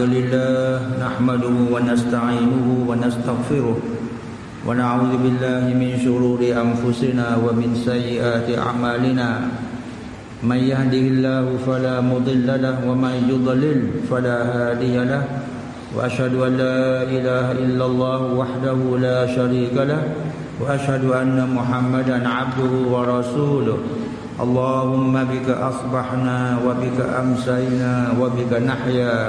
Alhamdulillah nahmaduhu wa nasta'inuhu wa nastaghfiruh. Wa na'udzu billahi min shururi anfusina wa min sayyiati a'malina. May yahdihillahu fala mudilla lahu wa may yudlil fala hadiya lahu wa ashhadu an la ilaha illallah wahdahu la sharika lahu wa ashhadu anna muhammadan 'abduhu wa rasuluh. Allahumma bika asbahna wa bika amsayna wa bika nahya.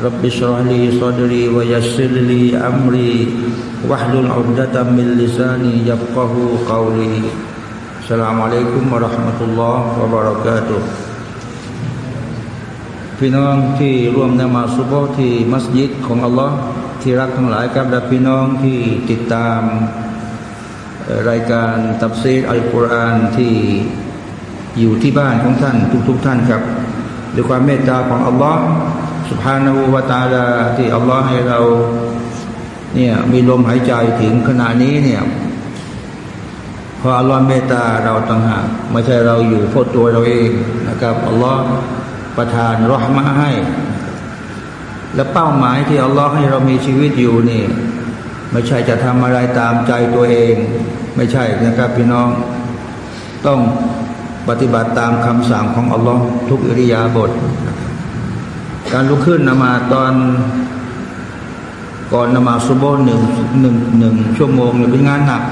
رب اشرح لي صدري ويسر لي أمري واحلل عقدة من لساني يفقه قولي السلام عليكم ورحمة الله وبركاته พี่น้องที่ร่วมนมาสุโบฮ์ที่มัสยิดของอัลลอฮ์ที่รักทั้งหลายครับและพี่น้องที่ติดตามเอ่อรายการตับซีดอัลกุรอานที่อยู่ที่บ้านของท่านทุกๆทท่านครับด้วยความเมตตาของอัลลอฮ์ สุภาณูวตาลาที่อัลลอฮ์ให้เราเนี่ยมีลมหายใจถึงขณะนี้เนี่ยพออัลลอฮ์เมตตาเราต่างหากไม่ใช่เราอยู่โทษตัวเราเองนะครับอัลลอฮ์ประทานรอฮมะให้ และเป้าหมายที่อัลลอฮ์ให้เรามีชีวิตอยู่นี่ ไม่ใช่จะทำอะไรตามใจตัวเอง ไม่ใช่นะครับพี่น้อง ต้องปฏิบัติตามคำสั่งของอัลลอฮ์ทุกอิริยาบถ การลุกขึ้นนมาตอนก่อนนมาซุโบหนึ่งหนึ่งหนึ่งชั่วโมงเนี่ยเป็นงานหนัก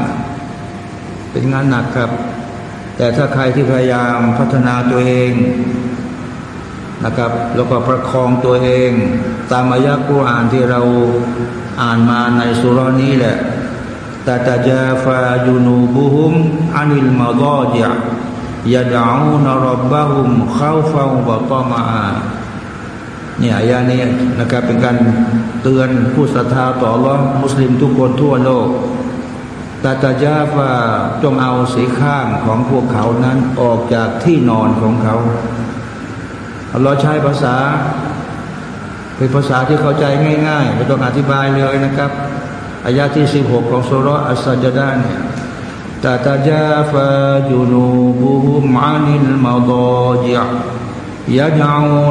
เป็นงานหนักครับ แต่ถ้าใครที่พยายามพัฒนาตัวเองนะครับ แล้วก็ประคองตัวเอง ตามอายะกุรอานที่เราอ่านมาในสุรานี้แหละตาตาจาฟาจูนูบุฮุมอานิลมาดอจยยาดาอูนรบบะฮุมข้าวฟาวบะตอมา เนี่ยอายานี้นะครับเป็นการเตือนผู้ศรัทธาต่อรอมุสลิมทุกคนทั่วโลกตาตาจาฟาจงเอาสีข้างของพวกเขานั้นออกจากที่นอนของเขาเราใช้ภาษา เป็นภาษาที่เข้าใจง่ายๆไม่ต้องอธิบายเลยนะครับอายาที่สิบหกของสุรอัสซจดาเนี่ยตาตาจาฟาจูนูบุฮุมานิลมาดอจิยะดะอู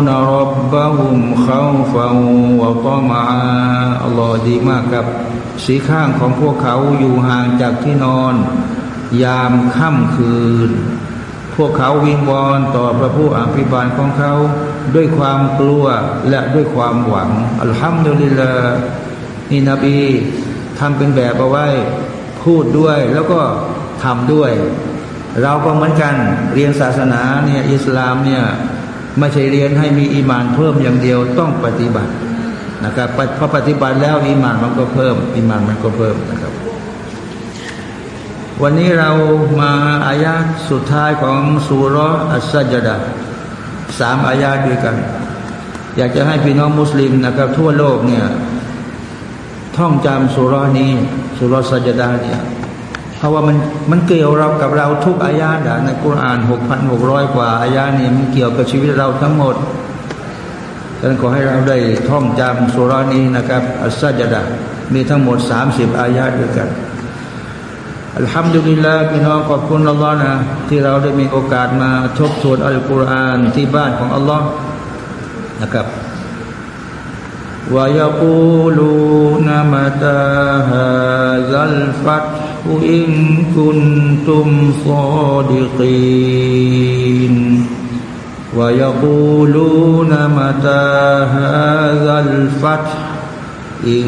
นรับบะฮุมข้าวฟังวะตอมาอัลลอฮ์ดีมากครับ สีข้างของพวกเขาอยู่ห่างจากที่นอน ยามค่ำคืน พวกเขาวิงวอนต่อพระผู้อภิบาลของเขา ด้วยความกลัวและด้วยความหวัง อัลฮัมดุลิลลาห์นี่นบีทำเป็นแบบเอาไว้ พูดด้วยแล้วก็ทำด้วย เราก็เหมือนกันเรียนศาสนาเนี่ยอิสลามเนี่ย ไม่ใช่เรียนให้มีอีมานเพิ่มอย่างเดียวต้องปฏิบัตินะครับพอปฏิบัติแล้วอีมานมันก็เพิ่มอีมานมันก็เพิ่มนะครับ วันนี้เรามาอายาสุดท้ายของสุรอัสซัจดะสามอายาด้วยกัน อยากจะให้พี่น้องมุสลิมนะครับ ทั่วโลกเนี่ยท่องจำสุรนี้สุรสัจดาเนี่ย ราะว่ามันมันเกี่ยวเรากับเราทุกอายาดะในกุรอานหกพันหกร้อยกว่าอายานี่มันเกี่ยวกับชีวิตเราทั้งหมดดังนั้นขอให้เราได้ท่องจำสุรานี้นะครับ อัสซาจดะมีทั้งหมดสามสิบอายาด้วยกันอัลฮัมดุลิลลาห์พี่น้องขอบคุณอัลลอฮ์นะที่เราได้มีโอกาสมาทบทวนอัลกุรอานที่บ้านของอัลลอฮ์นะครับวายาปูลูนามตาฮะซัลฟัต إن كنتم صادقين ويقولون متى هذا الفتح إن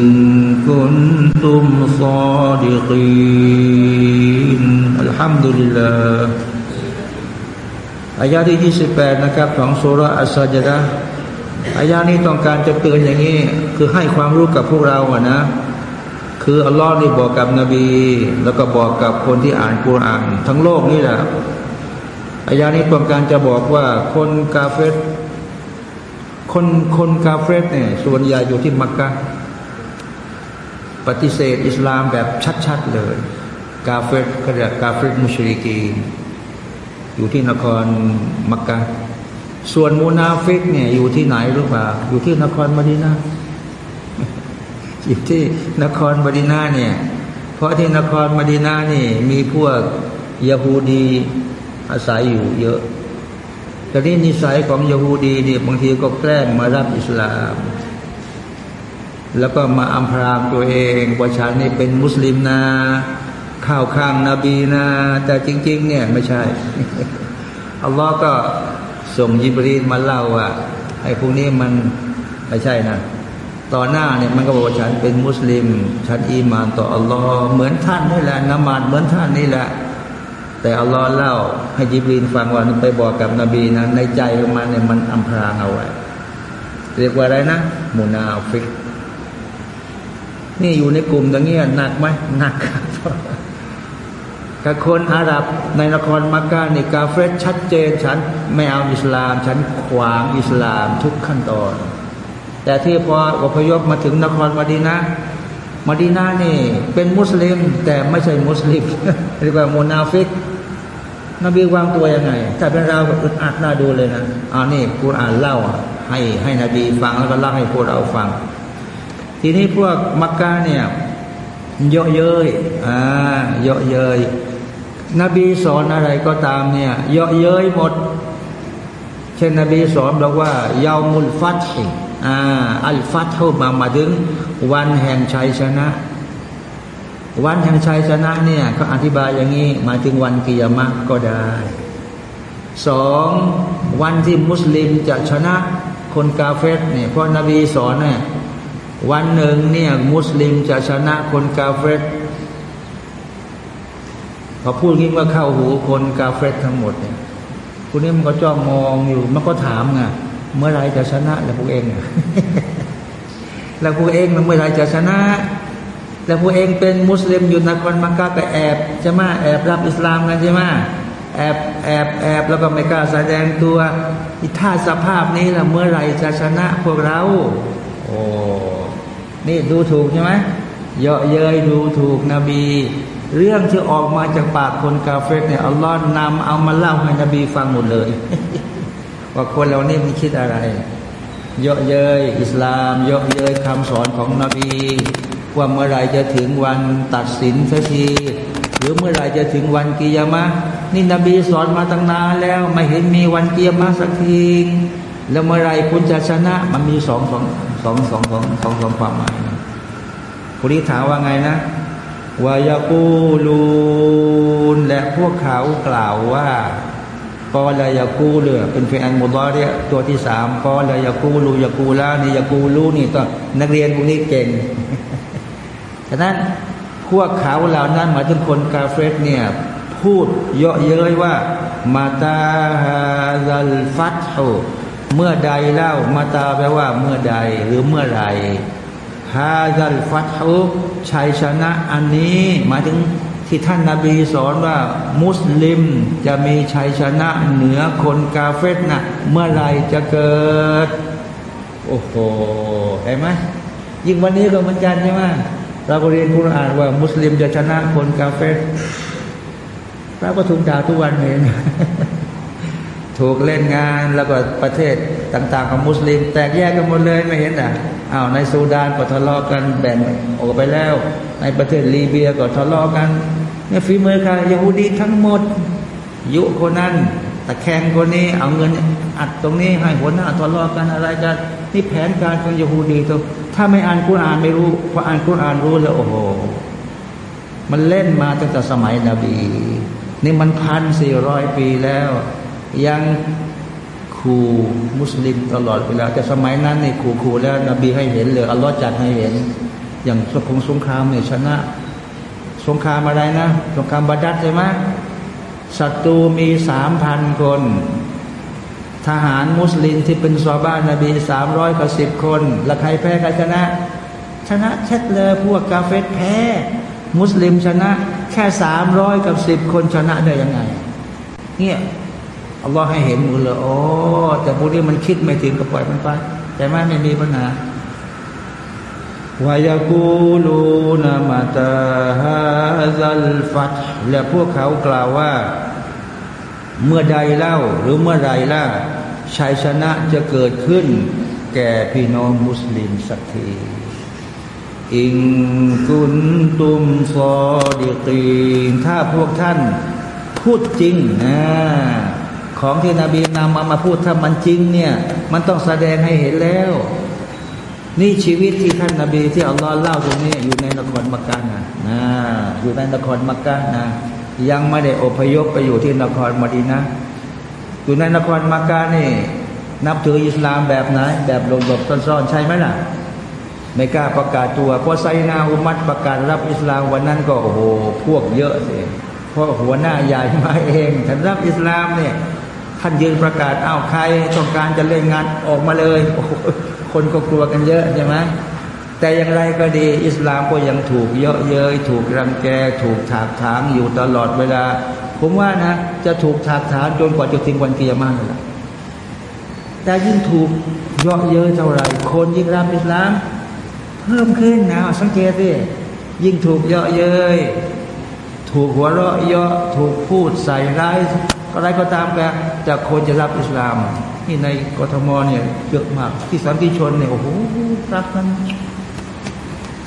كنتم صادقين الحمد لله อายาที่28นะครับของสุรอัสซาจดะอายานี้ต้องการจะเตือนอย่างนี้ คือให้ความรู้กับพวกเราอะนะ คืออัลลอฮ์นี่บอกกับนบี แล้วก็บอกกับคนที่อ่านกุรอานทั้งโลกนี่แหละอายานี้ต้องการจะบอกว่าคนกาเฟรคนคนกาเฟรเนี่ยส่วนใหญ่อยู่ที่มักกะปฏิเสธอิสลามแบบชัดๆเลย กาเฟรก็เรียกกาเฟร مشركينอยู่ที่นครมักกะส่วนมูนาฟิกเนี่ยอยู่ที่ไหนรู้ป่าอยู่ที่นครมดีนา อยู่ที่นครมดีนาเนี่ย เพราะที่นครมดีนานี่มีพวกยาฮูดีอาศัยอยู่เยอะแต่นี่นิสัยของยาฮูดีเนี่ยบางทีก็แกล้งมารับอิสลาม แล้วก็มาอัมพรางตัวเองว่าฉันนี่เป็นมุสลิมนะข้าวข้างนาบีนะแต่จริง ๆ เนี่ยไม่ใช่ อัลลอฮ์ก็ส่งยิบรีนมาเล่าว่าไอ้พวกนี้มันไม่ใช่นะ ต่อหน้าเนี่ยมันก็บอกว่าฉันเป็นมุสลิม ฉันอีมานต่ออัลลอฮ์เหมือนท่านนี่แหละนมาดเหมือนท่านนี่แหละ แต่อัลลอฮ์เล่าให้ยิบรีนฟังว่าไปบอกกับนบีนะในใจของมันเนี่ยมันอัมพรางเอาไว้เรียกว่าอะไรนะมูนาฟิก นี่อยู่ในกลุ่มอย่างเงี้ยหนักไหมหนักกับคนอาหรับในนครมักกะนี่กาเฟรชัดเจน ฉันไม่เอาอิสลาม ฉันขวางอิสลามทุกขั้นตอน แต่ที่พออพยพมาถึงนครมดีนะมดีนานี่เป็นมุสลิม แต่ไม่ใช่มุสลิมเรียกว่ามุนาฟิก นบีวางตัวยังไง ถ้าเป็นเราอึดอัดน่าดูเลยนะอ่านี่กูอ่านเล่าให้ให้นบีฟังแล้วก็เล่าให้พวกเราฟัง ทีนี้พวกมักกะเนี่ยเยอะเย้ยอ่าเยอะเย้ยนบีสอนอะไรก็ตามเนี่ยเยอะเย้ยหมด เช่นนบีสอนบอกว่าเยามุลฟัตอ่า อัลฟัตเข้ามามาถึงวันแห่งชัยชนะ วันแห่งชัยชนะเนี่ยเขาอธิบายอย่างนี้มาถึงวันกิยามะก็ได้สองวันที่มุสลิมจะชนะคนกาเฟตเนี่ยเพราะนบีสอนเนี่ยวันหนึ่งเนี่ยมุสลิมจะชนะคนกาเฟตพอพูดงี้ว่าเข้าหูคนกาเฟตทั้งหมดเนี่ยคุณนี่มันก็จ้องมองอยู่มันก็ถามไง เมื่อไรจะชนะแล้วพวกเองแล้วพวกเองมันเมื่อไรจะชนะ แล้วพวกเองเป็นมุสลิมอยู่นครมักกะก็แอบใช่ไหมแอบรับอิสลามกันใช่ไหมแอบแอบแอบแล้วก็ไม่กล้าแสดงตัวถ้าสภาพนี้ละเมื่อไรจะชนะพวกเรา โอ้นี่ดูถูกใช่ไหมเยาะเย้ยดูถูกนบี เรื่องที่ออกมาจากปากคนกาเฟรเนี่ยอัลลอฮ์นำเอามาเล่าให้นบีฟังหมดเลย ว่าคนเรานี่มันคิดอะไร เยาะเย้ยอิสลาม เยาะเย้ยคำสอนของนบีว่าเมื่อไรจะถึงวันตัดสินสักที หรือเมื่อไรจะถึงวันกิยามะนี่นบีสอนมาตั้งนานแล้ว ไม่เห็นมีวันกิยามะสักทีแล้วเมื่อไรคุณจะชนะ มันมีสองสองสองสองสองสองสองความหมายนะผู้นี้ถามว่าไงนะวายากูลูนและพวกเขากล่าวว่า กอลายากูเรือเป็นเฟอันมุดอรียตัวที่สามกอลายากูลูยากูลานี่ยากูลูนี่ต้องนักเรียนพวกนี้เก่งฉะนั้นพวกเขาเหล่านั้นหมายถึงคนกาเฟสเนี่ยพูดเยาะเย้ยว่ามาตาฮาซัลฟัตโฮเมื่อใดเล่ามาตาแปลว่าเมื่อใดหรือเมื่อไรฮาซัลฟัตโฮชัยชนะอันนี้หมายถึง ที่ท่านนาบีสอนว่า มุสลิมจะมีชัยชนะเหนือคนกาเฟตนะเมื่อไรจะเกิด โอ้โหเห็นไหมยิ่งวันนี้ก็เหมือนกันใช่ไหมเราก็เรียนคุรานว่า มุสลิมจะชนะคนกาเฟตเราก็ถูกด่าทุกวันเห็นถูกเล่นงานแล้วก็ประเทศต่าง ๆ ของมุสลิม แตกแยกกันหมดเลยไม่เห็นอะอ้าวในซูดานก็ทะเลาะกันแบ่งออกไปแล้ว ในประเทศลีเบียก็ทะเลาะกัน เนี่ยฝีมือใครยาฮูดีทั้งหมด ยุคนนั้นตะแคงคนนี้ เอาเงินอัดตรงนี้ให้หัวหน้าทะเลาะกันอะไรกันนี่แผนการของยาฮูดีตัวถ้าไม่อ่านกุรอานไม่รู้พออ่านกุรอานรู้แล้วโอ้โห มันเล่นมาตั้งแต่สมัยนบีนี่มันพันสี่ร้อยปีแล้ว ยังคูมุสลิมตลอดเวลาแต่สมัยนั้นนี่คูคูแล้วนบีให้เห็นเลยอัลลอฮ์จัดให้เห็น อย่างสงสงครามเนี่ยชนะ สงครามอะไรนะ สงครามบาดัดใช่ไหมศัตรูมีสามพันคน ทหารมุสลิมที่เป็นซอบ้านนบีสามร้อยกว่าสิบคน แล้วใครแพ้ใครชนะ ชนะเช็ดเลยพวกกาเฟตแพ้ มุสลิมชนะ แค่สามร้อยกับสิบคนชนะได้ยังไง เนี่ยอัลลอฮ์ให้เห็นหมดเลยโอ้แต่พวกนี้มันคิดไม่ถึงก็ปล่อยมันไป แต่ไม่ไม่มีปัญหา วายากูลูนามาตาฮซัลฟัตและพวกเขากล่าวว่า เมื่อใดเล่าหรือเมื่อไรล่ะชัยชนะจะเกิดขึ้น แก่พี่น้องมุสลิมสักทีอิงกุนตุมซอดีกีถ้าพวกท่านพูดจริงนะของที่นบีนำมามาพูดถ้ามันจริงเนี่ย มันต้องแสดงให้เห็นแล้ว นี่ชีวิตที่ท่านนาบีที่อัลลอฮ์เล่าตรงนี้อยู่ในนครมักกะนะนะอยู่ในนครมักกะนะ ยังไม่ได้อพยพไปอยู่ที่นครมดีนะ อยู่ในนครมักกะนี่ นับถืออิสลามแบบไหน แบบหลบๆซ่อนๆใช่ไหมล่ะไม่กล้าประกาศตัวเพอไซนาอุมัดประกาศรับอิสลามวันนั้นก็โอ้โหพวกเยอะสิเพราะหัวหน้าใหญ่มาเองท่านรับอิสลามเนี่ย ท่านยืนประกาศอ้าวใครต้องการจะเล่นงานออกมาเลยโอ้คนก็กลัวกันเยอะใช่ไหมแต่อย่างไรก็ดีอิสลามก็ยังถูกเยอะเย้ยถูกรังแก ถูกถากถางอยู่ตลอดเวลา ผมว่านะ จะถูกถากถางจนกว่าจะถึงวันเกียร์มากเลยแต่ยิ่งถูกเยอะเย้ยเท่าไหร่คนยิ่งรับอิสลาม เพิ่มขึ้นนะสังเกตดิยิ่งถูกเยอะเย้ยถูกหัวเราะเยอะถูกพูดใส่ร้ายอะไรก็ตามแก จากคนจะรับอิสลามนี่ในกทมเนี่ยเยอะมาก ที่สันติชนเนี่ยโอ้โหรักกัน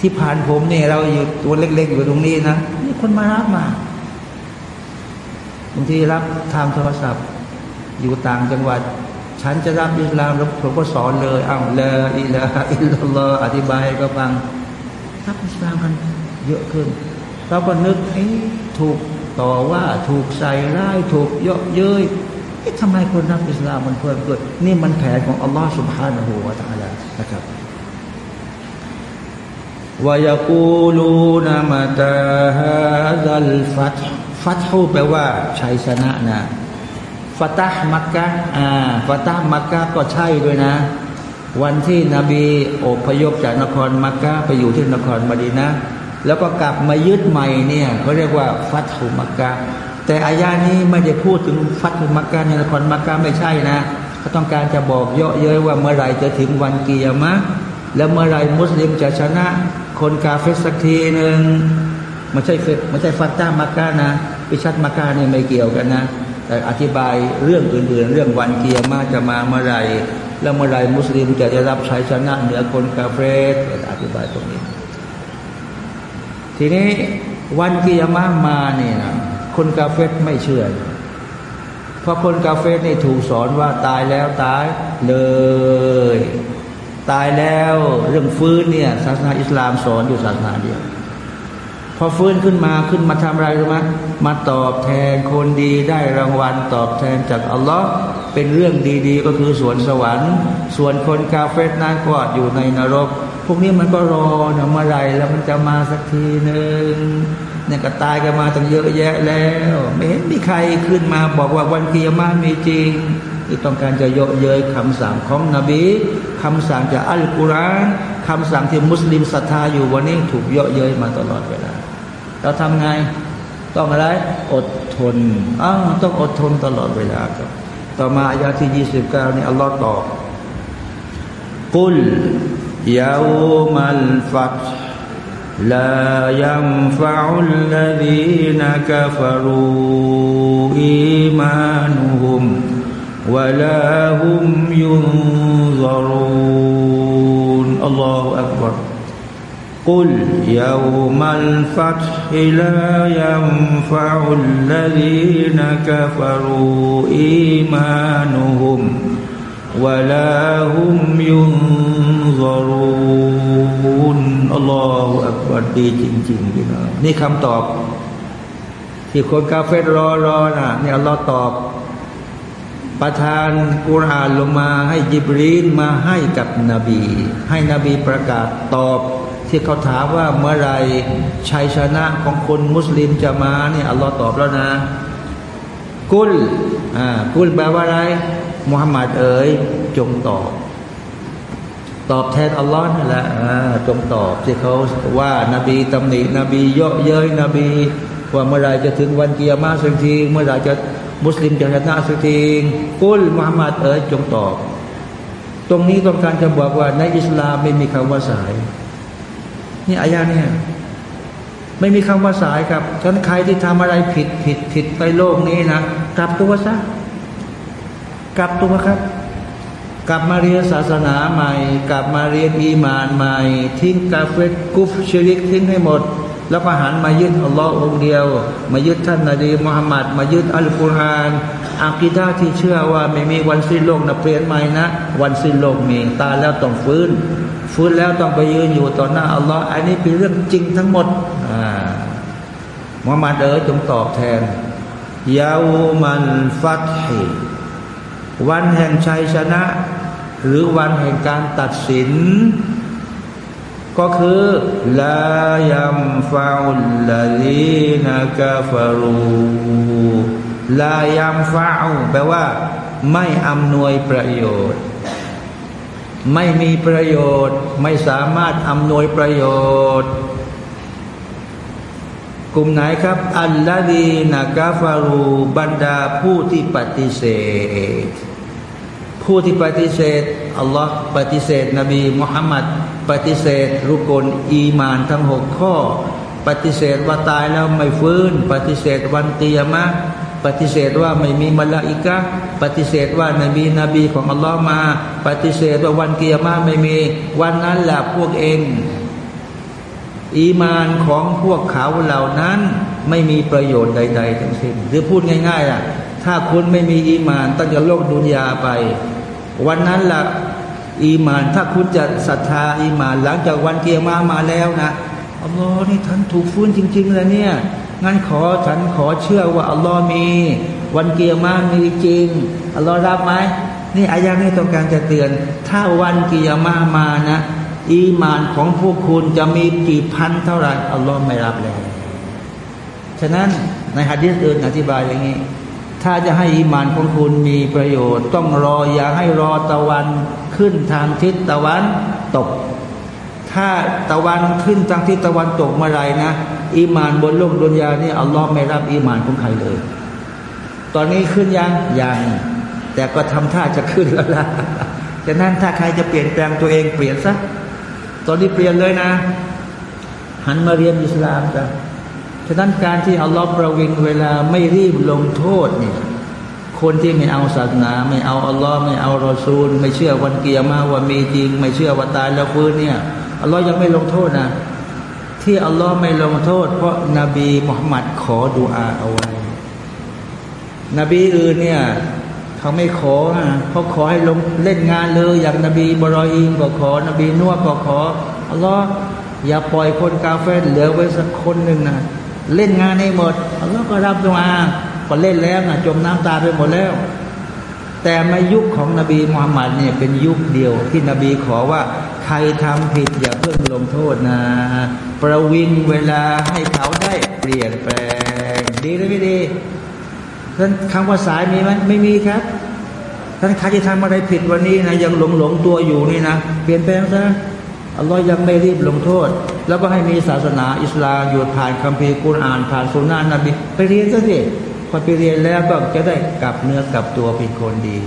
ที่ผ่านผมเนี่ยเราอยู่ตัวเล็ก ๆ อยู่ตรงนี้นะนี่คนมารับมาบางทีรับทางโทรศัพท์ อยู่ต่างจังหวัด ฉันจะรับอิสลามแล้วผมก็สอนเลยอ้าวเลอิละอิลลออธิบายก็ฟังรับอิสลามกันเยอะขึ้นเราก็นึกเอ้ถูกต่อว่าถูกใส่ร้ายถูกเยาะเย้ย ทำไมคนนับอิสลามมันเพิ่มเกิดนี่มันแผนของอัลลอฮ์สุบฮานะฮูวะตะอาลานะครับวายกูลูนามาตาฮาดัลฟัตฟัตฮูแปลว่าชัยชนะนะฟัตห์มักกะอ่าฟัตห์มักกะก็ใช่ด้วยนะ วันที่นบีอพยพจากนครมักกะไปอยู่ที่นครมดีนะ แล้วก็กลับมายึดใหม่เนี่ยเขาเรียกว่าฟัตหุมักกะแต่อายานี้ไม่ได้พูดถึงฟัตุมักกะในนครมักกะไม่ใช่นะเขาต้องการจะบอกเยอะเย้ยว่าเมื่อไรจะถึงวันเกียรมะแล้วเมื่อไรมุสลิมจะชนะ คนกาเฟสสักทีหนึ่งไม่ใช่เฟไม่ใช่ฟัตตามักกะนะพิชัดมักกะนี่ไม่เกี่ยวกันนะ แต่อธิบายเรื่องอื่นๆ เรื่องวันเกียรมาจะมาเมื่อไรแล้วเมื่อไรมุสลิมจะได้รับชัยชนะเหนือคนกาเฟสอธิบายตรงนี้ ทีนี้วันกิยามะมาเนี่ยนะ คนกาเฟสไม่เชื่อ เพราะคนกาเฟสนี่ถูกสอนว่าตายแล้วตายเลย ตายแล้วเรื่องฟื้นเนี่ยศาสนาอิสลามสอนอยู่ศาสนาเดียวพอฟื้นขึ้นมาขึ้นมาทำอะไรรู้ไหมมาตอบแทนคนดีได้รางวัลตอบแทนจากอัลลอฮ์เป็นเรื่องดีๆ ก็คือสวนสวรรค์ ส่วนคนกาเฟสนั้นก็อยู่ในนรก พวกนี้มันก็รอนะเมื่อไรแล้วมันจะมาสักทีหนึ่ง เนี่ยก็ตายกันมาตั้งเยอะแยะแล้ว ไม่เห็นมีใครขึ้นมาบอกว่าวันเกียรมามีจริงที่ต้องการจะเยอะเย้ยคำสั่งของนบีคำสั่งจากอัลกุรอานคำสั่งที่มุสลิมศรัทธาอยู่วันนี้ถูกเยอะเย้ยมาตลอดเวลา เราทำไงต้องอะไรอดทนอ้าต้องอดทนตลอดเวลาครับต่อมาอายาที่ยี่สิบเก้านี่อัลลอฮ์ตอบกุลยาอุมัลฟัต لا ينفع الذين كفروا إيمانهم ولا هم ينظرون. الله أكبر. قل يوم الفتح لا ينفع الذين كفروا إيمانهم ولا هم ينظرون ซารูนอัลลอฮฺอักบัดดีจริงๆพี่น้องนี่คำตอบ ที่คนกาเฟตรอรอนะนี่อัลลอฮฺตอบ ประทานกุรอานลงมาให้จิบรีนมาให้กับนบี ให้นบีประกาศตอบที่เขาถามว่าเมื่อไรชัยชนะของคนมุสลิมจะมาเนี่ยอัลลอฮ์ตอบแล้วนะ กุลอ่ากุลแปลว่าอะไร มุฮัมมัดเอ๋ยจงตอบ ตอบแทนอัลลอฮ์นั่นแหละจงตอบที่เขาว่านาบีตำหนินบีเยอะเย้ยนบี ว่าเมื่อไรจะถึงวันกิยามาสักทีเมื่อไรจะมุสลิมจะชนะสักทีกุลมุฮัมมัดเอ๋ยจงตอบ ตรงนี้ต้องการจะบอกว่าในอิสลามไม่มีคำว่าสาย นี่อายาเนี่ยไม่มีคำว่าสายครับฉะนั้นใครที่ทำอะไรผิดผิดผิดไปโลกนี้นะกลับตัวซะกลับตัวครับ กลับมาเรียนศาสนาใหม่ กลับมาเรียนอีมานใหม่ ทิ้งกาเฟตกุฟชริกทิ้งให้หมด แล้วก็หันมายึดอัลลอฮ์องเดียว มายึดท่านนบีมุฮัมมัดมายึดอัลกุรอานอากีดาที่เชื่อว่าไม่มีวันสิ้นโลกนะเปลี่ยนใหม่นะ วันสิ้นโลกมีตายแล้วต้องฟื้น ฟื้นแล้วต้องไปยืนอยู่ต่อหน้าอัลลอฮ์อันนี้เป็นเรื่องจริงทั้งหมดอ่ามุฮัมมัดเอ๋ยจงตอบแทนยาวมันฟัตฮิวันแห่งชัยชนะ หรือวันแห่งการตัดสิน ก็คือลายัมฟาอุลลาลีนักาฟารูลายัมฟาอุแปลว่า ไม่อำนวยประโยชน์ ไม่มีประโยชน์ ไม่สามารถอำนวยประโยชน์ กลุ่มไหนครับ อัลลอฮีนากาฟารูบรรดาผู้ที่ปฏิเสธ ผู้ที่ปฏิเสธอัลลอฮ์ปฏิเสธ นบีมุฮัมมัดปฏิเสธรุกลอีมานทั้งหกข้อ ปฏิเสธว่าตายแล้วไม่ฟื้น ปฏิเสธวันเตียมะปฏิเสธว่าไม่มีมลาอิกะปฏิเสธว่านบีนบีของอัลลอฮ์มา ปฏิเสธว่าวันเกียรมาไม่มี วันนั้นแหละพวกเอง อีมานของพวกเขาเหล่านั้นไม่มีประโยชน์ใด ๆ ทั้งสิ้นหรือพูดง่ายๆอะถ้าคุณไม่มีอีมานตั้งแต่โลกดุนยาไป วันนั้นละอีมานถ้าคุณจะศรัทธาอีมานหลังจากวันเกียร์มามาแล้วนะอัลลอฮ์นี่ท่านถูกฟื้นจริงๆเลยเนี่ยงั้นขอฉันขอเชื่อว่าอัลลอฮ์มี วันเกียร์มามีจริงอัลลอฮ์รับไหมนี่อายะนี้ต้องการจะเตือน ถ้าวันเกียร์มามานะ อีมานของพวกคุณจะมีกี่พันเท่าไหร่อัลลอฮ์ไม่รับเลยฉะนั้นในฮะดีษอื่นอธิบายอย่างนี้ ถ้าจะให้อีมานของคุณมีประโยชน์ ต้องรออย่าให้รอตะวันขึ้นทางทิศตะวันตก ถ้าตะวันขึ้นทางทิศตะวันตกเมื่อไรนะอีมานบนโลกดุนยานี่อัลลอฮ์ไม่รับอีมานของใครเลย ตอนนี้ขึ้นยังยังแต่ก็ทำท่าจะขึ้นแล้วล่ะฉะนั้นถ้าใครจะเปลี่ยนแปลงตัวเองเปลี่ยนซะตอนนี้เปลี่ยนเลยนะ หันมาเรียนอิสลามกัน ฉะนั้นการที่อัลลอฮ์ประวิงเวลาไม่รีบลงโทษเนี่ยคนที่ไม่เอาศาสนา ไม่เอาอัลลอฮ์ไม่เอารอซูล ไม่เชื่อวันเกียร์มาว่ามีจริง ไม่เชื่อว่าตายแล้วฟื้นเนี่ยอัลลอฮ์ยังไม่ลงโทษนะ ที่อัลลอฮ์ไม่ลงโทษ เพราะนบีมุฮัมมัดขอดุอาเอาไว้ นบีอื่นเนี่ยเขาไม่ขอเขาขอให้ลงเล่นงานเลยอย่างนบีบรออีมก็ขอ นบีนัวก็ขออัลลอฮ์อย่าปล่อยคนกาเฟเหลือไว้สักคนหนึ่งนะ เล่นงานให้หมดอัลลอฮ์ก็รับดุอาพอเล่นแล้วนะจมน้ำตาไปหมดแล้ว แต่มายุคของนบีมุฮัมมัดเนี่ยเป็นยุคเดียวที่นบีขอว่าใครทำผิดอย่าเพิ่งลงโทษนะ ประวิงเวลาให้เขาได้เปลี่ยนแปลง ดีหรือไม่ดีท่านคำว่าสายมีไหมไม่มีครับท่านใครจะทำอะไรผิดวันนี้นะยังหลงหลงตัวอยู่นี่นะเปลี่ยนแปลงซะ อัลลอฮ์ยังไม่รีบลงโทษ แล้วก็ให้มีศาสนาอิสลามอยู่ผ่านคัมภีร์กุรอาน ผ่านสุนนะนบีไปเรียนซะสิพอไปเรียนแล้วก็จะได้กลับเนื้อกลับตัวเป็นคนดี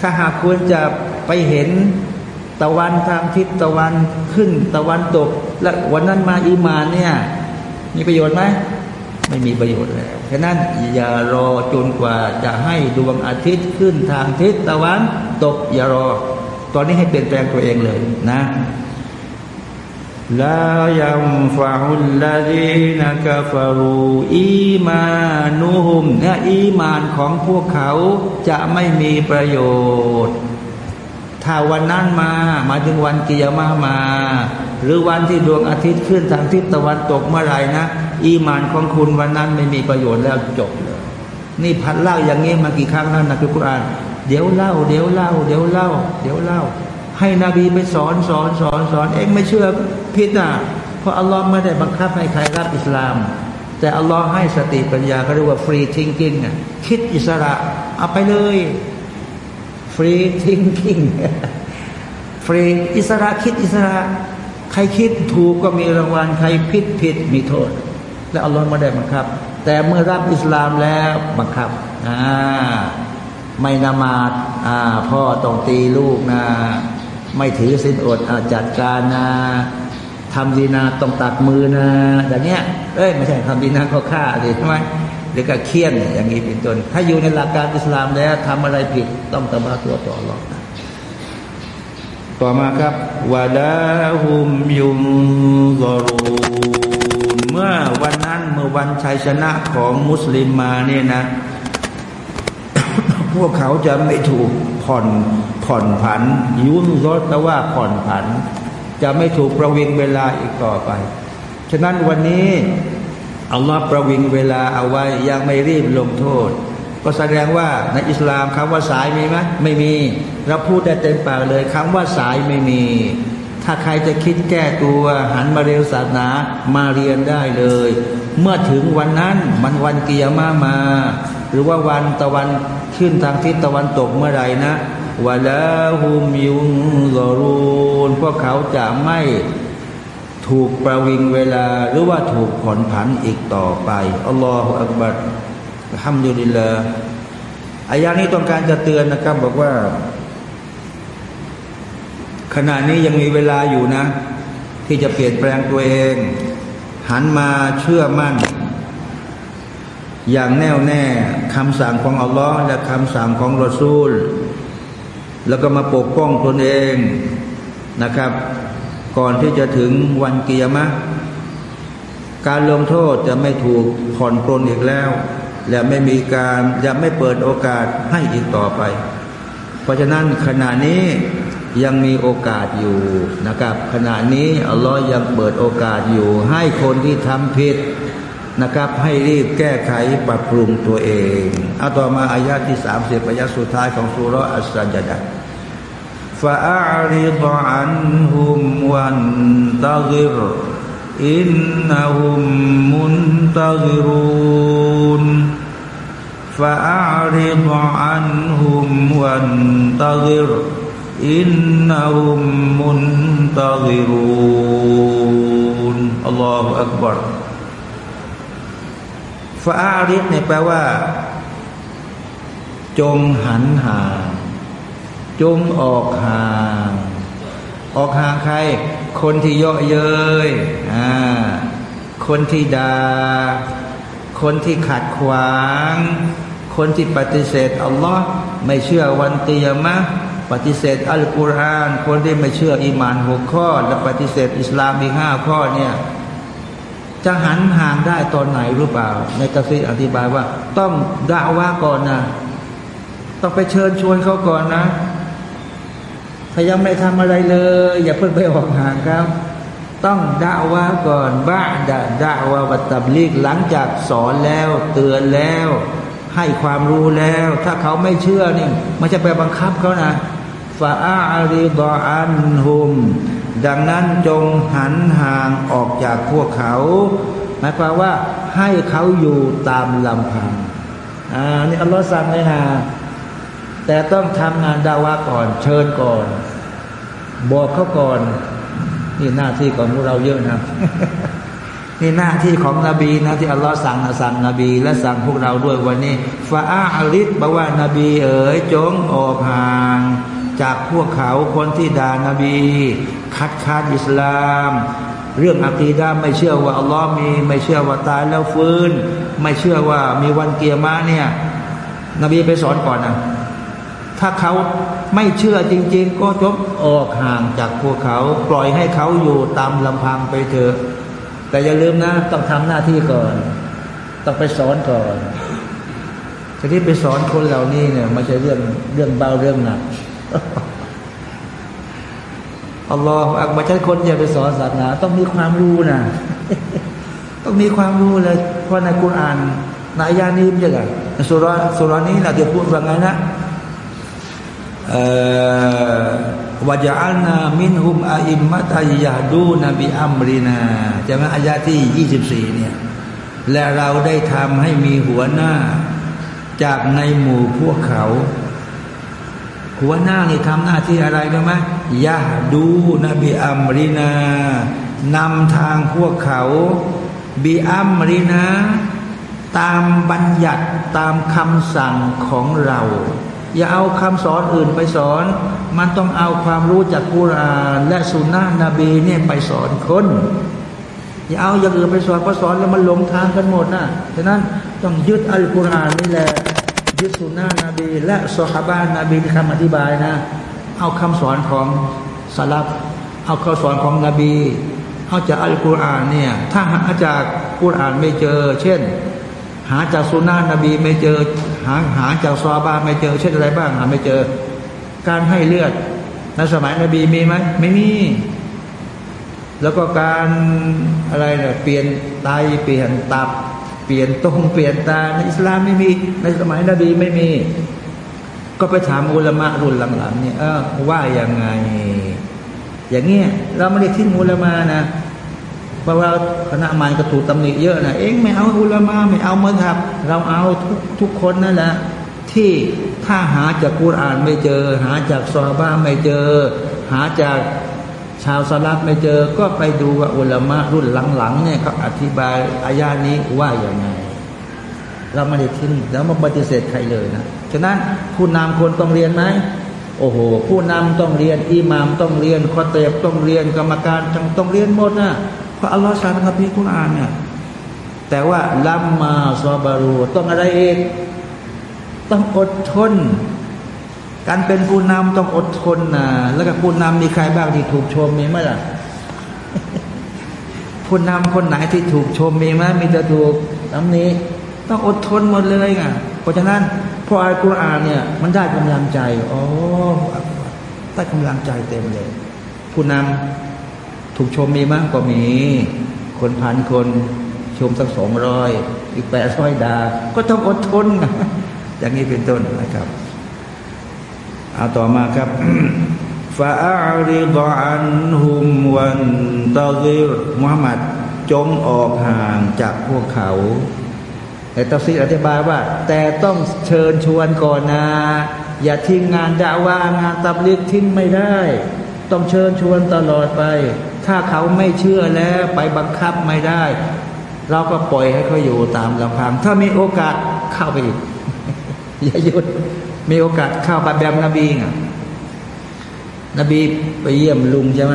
ถ้าหากควรจะไปเห็นตะวันทางทิศตะวันขึ้นตะวันตก และวันนั้นมาอีมานเนี่ยมีประโยชน์ไหมไม่มีประโยชน์แล้วฉะนั้นอย่ารอจนกว่าจะให้ดวงอาทิตย์ขึ้นทางทิศตะวันตกอย่ารอ ตอนนี้ให้เปลี่ยนแปลงตัวเองเลยนะ ลายัมฟาฮุลลาดีนักฟารูอีมานุฮุมเนี่ยอีมานของพวกเขาจะไม่มีประโยชน์ ถ้าวันนั้นมามาถึงวันกิยามะมา หรือวันที่ดวงอาทิตย์ขึ้นทางทิศตะวันตกเมื่อไรนะ อีมานของคุณวันนั้นไม่มีประโยชน์แล้วจบเลยนี่พันเล่าอย่างนี้มากี่ครั้งแล้วนะคือกุรอานเดี๋ยวเล่า เดี๋ยวเล่า เดี๋ยวเล่า เดี๋ยวเล่า ให้นบีไปสอนสอนสอนสอนเองไม่เชื่อพิษอะเพราะอัลลอฮ์ไม่ได้บังคับให้ใครรับอิสลาม แต่อัลลอฮ์ให้สติปัญญาเขาเรียกว่า free thinking อะคิดอิสระเอาไปเลย free thinking free อิสระคิดอิสระ ใครคิดถูกก็มีรางวัลใครผิดผิดมีโทษ และอัลลอฮ์ไม่ได้บังคับ แต่เมื่อรับอิสลามแล้วบังคับอ่าไม่นมาซอ่าพ่อต้องตีลูกนะ ไม่ถือสินอดอจัดการนะทำดีนาต้องตัดมือนะอย่างเนี้ยเอ้ยไม่ใช่ทำดีนาก็ฆ่าสิใช่ไหมหรือก็เคี่ยนอย่างนี้เป็นต้นถ้าอยู่ในหลักการอิสลามแล้วทำอะไรผิดต้องตบาตัวต่อหรอกต่อมาครับวาดาหุมยุมกรูนเมื่อวันนั้นเมื่อวันชัยชนะของมุสลิมมาเนี่ยนะ พวกเขาจะไม่ถูกผ่อนผ่อนผัน ยุ่นรถแต่ว่าผ่อนผัน จะไม่ถูกประวิงเวลาอีกต่อไป ฉะนั้นวันนี้อัลลอฮ์ประวิงเวลาเอาไว้ยังไม่รีบลงโทษ ก็แสดงว่าในอิสลามคำว่าสายมีไหมไม่มี เราพูดได้เต็มปากเลยคำว่าสายไม่มี ถ้าใครจะคิดแก้ตัวหันมาเรียนศาสนามาเรียนได้เลย เมื่อถึงวันนั้นมันวันกิยามามา หรือว่าวันตะวัน ขึ้นทางทิศตะวันตกเมื่อไรนะวะลาฮุมยุนกรูนพวกเขาจะไม่ถูกประวิงเวลาหรือว่าถูกผ่อนผันอีกต่อไปอัลลอฮฺอักบัดฮัมดุลิลลาอายานี้ต้องการจะเตือนนะครับ บอกว่า ขณะนี้ยังมีเวลาอยู่นะ ที่จะเปลี่ยนแปลงตัวเอง หันมาเชื่อมั่น อย่างแน่วแน่คำสั่งของอัลลอฮ์และคำสั่งของรอซูล แล้วก็มาปกป้องตนเองนะครับ ก่อนที่จะถึงวันเกิยามะการลงโทษจะไม่ถูกผ่อนปลนอีกแล้ว และไม่มีการจะไม่เปิดโอกาสให้อีกต่อไป เพราะฉะนั้นขณะนี้ยังมีโอกาสอยู่นะครับ ขณะนี้อัลลอฮ์ยังเปิดโอกาสอยู่ให้คนที่ทำผิด นะครับ ให้รีบแก้ไขปรับปรุงตัวเองเอาต่อมาอายะที่สามสิบอายาสุดท้ายของสุรอัสสัจดะฟะอาริบอันฮุมวันตากิรอินนาฮุมมุนตากิรุนฟะอาริบอันฮุมวันตากิรอินนาฮุมมุนตากิรุนอัลลอฮฺอักบาร์ ฟาอาริดเนี่ยแปลว่า จงหันห่าง จงออกห่าง ออกห่างใคร คนที่เยาะเย้ยอ่าคนที่ดา่าคนที่ขัดขวาง คนที่ปฏิเสธอัลลอฮ์ไม่เชื่อวันเตียมะปฏิเสธอัลกุรอาน คนที่ไม่เชื่ออิมานหกข้อ และปฏิเสธอิสลามอีกห้าข้อเนี่ย จะหันห่างได้ตอนไหนรู้เปล่า ในตะซีอธิบายว่า ต้องด่าว่าก่อนนะต้องไปเชิญชวนเขาก่อนนะถ้ายังไม่ทำอะไรเลย อย่าเพิ่งไปออกห่างครับ ต้องด่าว่าก่อนบ้าด่าด่าว่าวัตับลีกหลังจากสอนแล้วเตือนแล้ว ให้ความรู้แล้ว ถ้าเขาไม่เชื่อนี่มันจะไปบังคับเขานะฟาอาริดออันฮุม ดังนั้นจงหันห่างออกจากพวกเขา หมายความว่าให้เขาอยู่ตามลำพังอ่านี่อัลลอฮ์สั่งเลยนะแต่ต้องทำงานดาวาก่อน เชิญก่อน บอกเขาก่อน นี่หน้าที่ของพวกเราเยอะนะนี่หน้าที่ของนบีนะที่อัลลอฮ์สั่งสั่งนบี และสั่งพวกเราด้วยวันนี้ฟาอาลิดบอกว่านาบีเอ๋ยจงออกห่าง จากพวกเขาคนที่ด่านาบี คัดค้านอิสลาม เรื่องอัคีดาไม่เชื่อว่าอัลลอฮ์มี ไม่เชื่อว่าตายแล้วฟื้น ไม่เชื่อว่ามีวันเกียร์มาเนี่ย นบีไปสอนก่อนนะถ้าเขาไม่เชื่อจริง ๆ ก็จบออกห่างจากพวกเขา ปล่อยให้เขาอยู่ตามลำพังไปเถอะ แต่อย่าลืมนะ ต้องทำหน้าที่ก่อน ต้องไปสอนก่อนทีนี้ไปสอนคนเหล่านี้เนี่ยไม่ใช่เรื่องเรื่องเบาเรื่องหนัก อัลลอฮฺอักมาใช้คนอย่าไปสอนศาสนา ต้องมีความรู้นะต้องมีความรู้เลยเพราะในกุรอานในอายานี้เป็นยังไงสุราสุรานี้นะเดี๋ยวพูดว่าไงนะวะจัลนามินฮุมอาอิมมัตยาดูนบีอัมรินาจะมาอายาที่ยี่สิบสี่เนี่ยและเราได้ทำให้มีหัวหน้า จากในหมู่พวกเขา หัวหน้านี่ทำหน้าที่อะไรรู้ไหมยาดูนบีอัมรินานำทางพวกเขาบีอัมรินาตามบัญญัติตามคำสั่งของเรา อย่าเอาคำสอนอื่นไปสอน มันต้องเอาความรู้จากกุรานและสุนนะนบีเนี่ยไปสอนคน อย่าเอาอย่างอื่นไปสอนเพอสอนแล้วมันหลงทางกันหมดนะฉะนั้นต้องยึดอัลกุรอานนี่แหละ ยึดสุนนะนบี และสฮาบานนบีคำอธิบายนะ เอาคำสอนของสลับเอาคำสอนของนบี เอาจากอัลกุรอานเนี่ย ถ้าหาจากกุรอานไม่เจอ เช่น หาจากสุนานะนบีไม่เจอ หาหาจากซอบาไม่เจอ เช่นอะไรบ้างหาไม่เจอ การให้เลือดในสมัยนบีมีไหมไม่มีแล้วก็การอะไรเนี่ยเปลี่ยนไตเปลี่ยนตับ ปลี่ยนตรงเปลี่ยนตาในอิสลามไม่มี ในสมัยนบีไม่มี ก็ไปถามอุลามะรุ่นหลังๆเนี่ยเออว่าอย่างไง อย่างเงี้ยเราไม่ได้ทิ้งอุลามะนะเพราะว่าคณะมันก็ถูกตำหนิเยอะนะเองไม่เอาอุลามาไม่เอาเมือครับ เราเอาทุกทุกคนนั่นแหละที่ถ้าหาจากกุรอานไม่เจอ หาจากซอบ้าไม่เจอ หาจาก ชาวสลับไม่เจอก็ไปดูว่าอุลามะรุ่นหลังๆเนี่ยเขาอธิบายอายานี้ว่าอย่างไง เราไม่ได้ทิ้งแล้วมาปฏิเสธใครเลยนะฉะนั้นผู้นำคนต้องเรียนไหมโอ้โห ผู้นำต้องเรียนอิหมามต้องเรียนคอเตบต้องเรียนกรรมการจังต้องเรียนหมดนะเพราะอัลลอฮ์สั่งคับพีคุรานเนี่ยแต่ว่าลัมมาซอบารูต้องอะไรเองต้องอดทน การเป็นผู้นำต้องอดทนนะแล้วก็ผู้นำมีใครบ้างที่ถูกชมมีไหมล่ะผู้นำคนไหนที่ถูกชมมีไหมมีแต่ถูกตำนี้ต้องอดทนหมดเลยไงเพราะฉะนั้นพออ่านคุรานเนี่ย มันได้กำลังใจอ๋อได้กำลังใจเต็มเลย ผู้นำถูกชมมีมากก็มี คนพันคนชมสักสองร้อยอีกแปดร้อยดา ก็ต้องอดทนอย่างนี้เป็นต้นนะครับ เอาต่อมาครับฟาอาริดอันฮุมวันตาซิรมุฮัมมัดจงออกห่างจากพวกเขาแต่ตัฟซีอธิบายว่า แต่ต้องเชิญชวนก่อนนะ อย่าทิ้งงานดาว่างานตับลิกทิ้งไม่ได้ ต้องเชิญชวนตลอดไป ถ้าเขาไม่เชื่อแล้วไปบังคับไม่ได้ เราก็ปล่อยให้เขาอยู่ตามลำพัง ถ้ามีโอกาสเข้าไปอีกอย่าหยุด มีโอกาสเข้าไปแบบนบีไงนบีไปเยี่ยมลุงใช่ไหม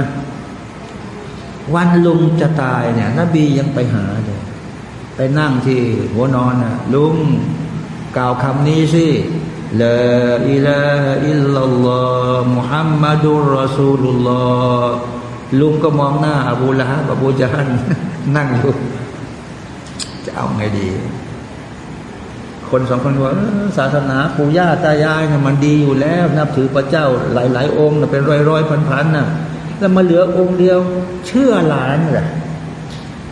วันลุงจะตายเนี่ย นบียังไปหาเลยไปนั่งที่หัวนอนน่ะลุงกล่าวคำนี้สิลาอิลาอิลลัลลอฮ์มุฮัมมัดุลรอซูลุลลอฮ์ลุงก็มองหน้าอบูละฮับอบูจาฮันนั่งอยู่จะเอาไงดี คนสองคนว่าศาสนาปู่ย่าตายายเนี่ยมันดีอยู่แล้ว นับถือพระเจ้าหลาย ๆ องค์เป็นร้อยร้อยพันพันนะแล้วมาเหลือองค์เดียว เชื่อหลานเหรอ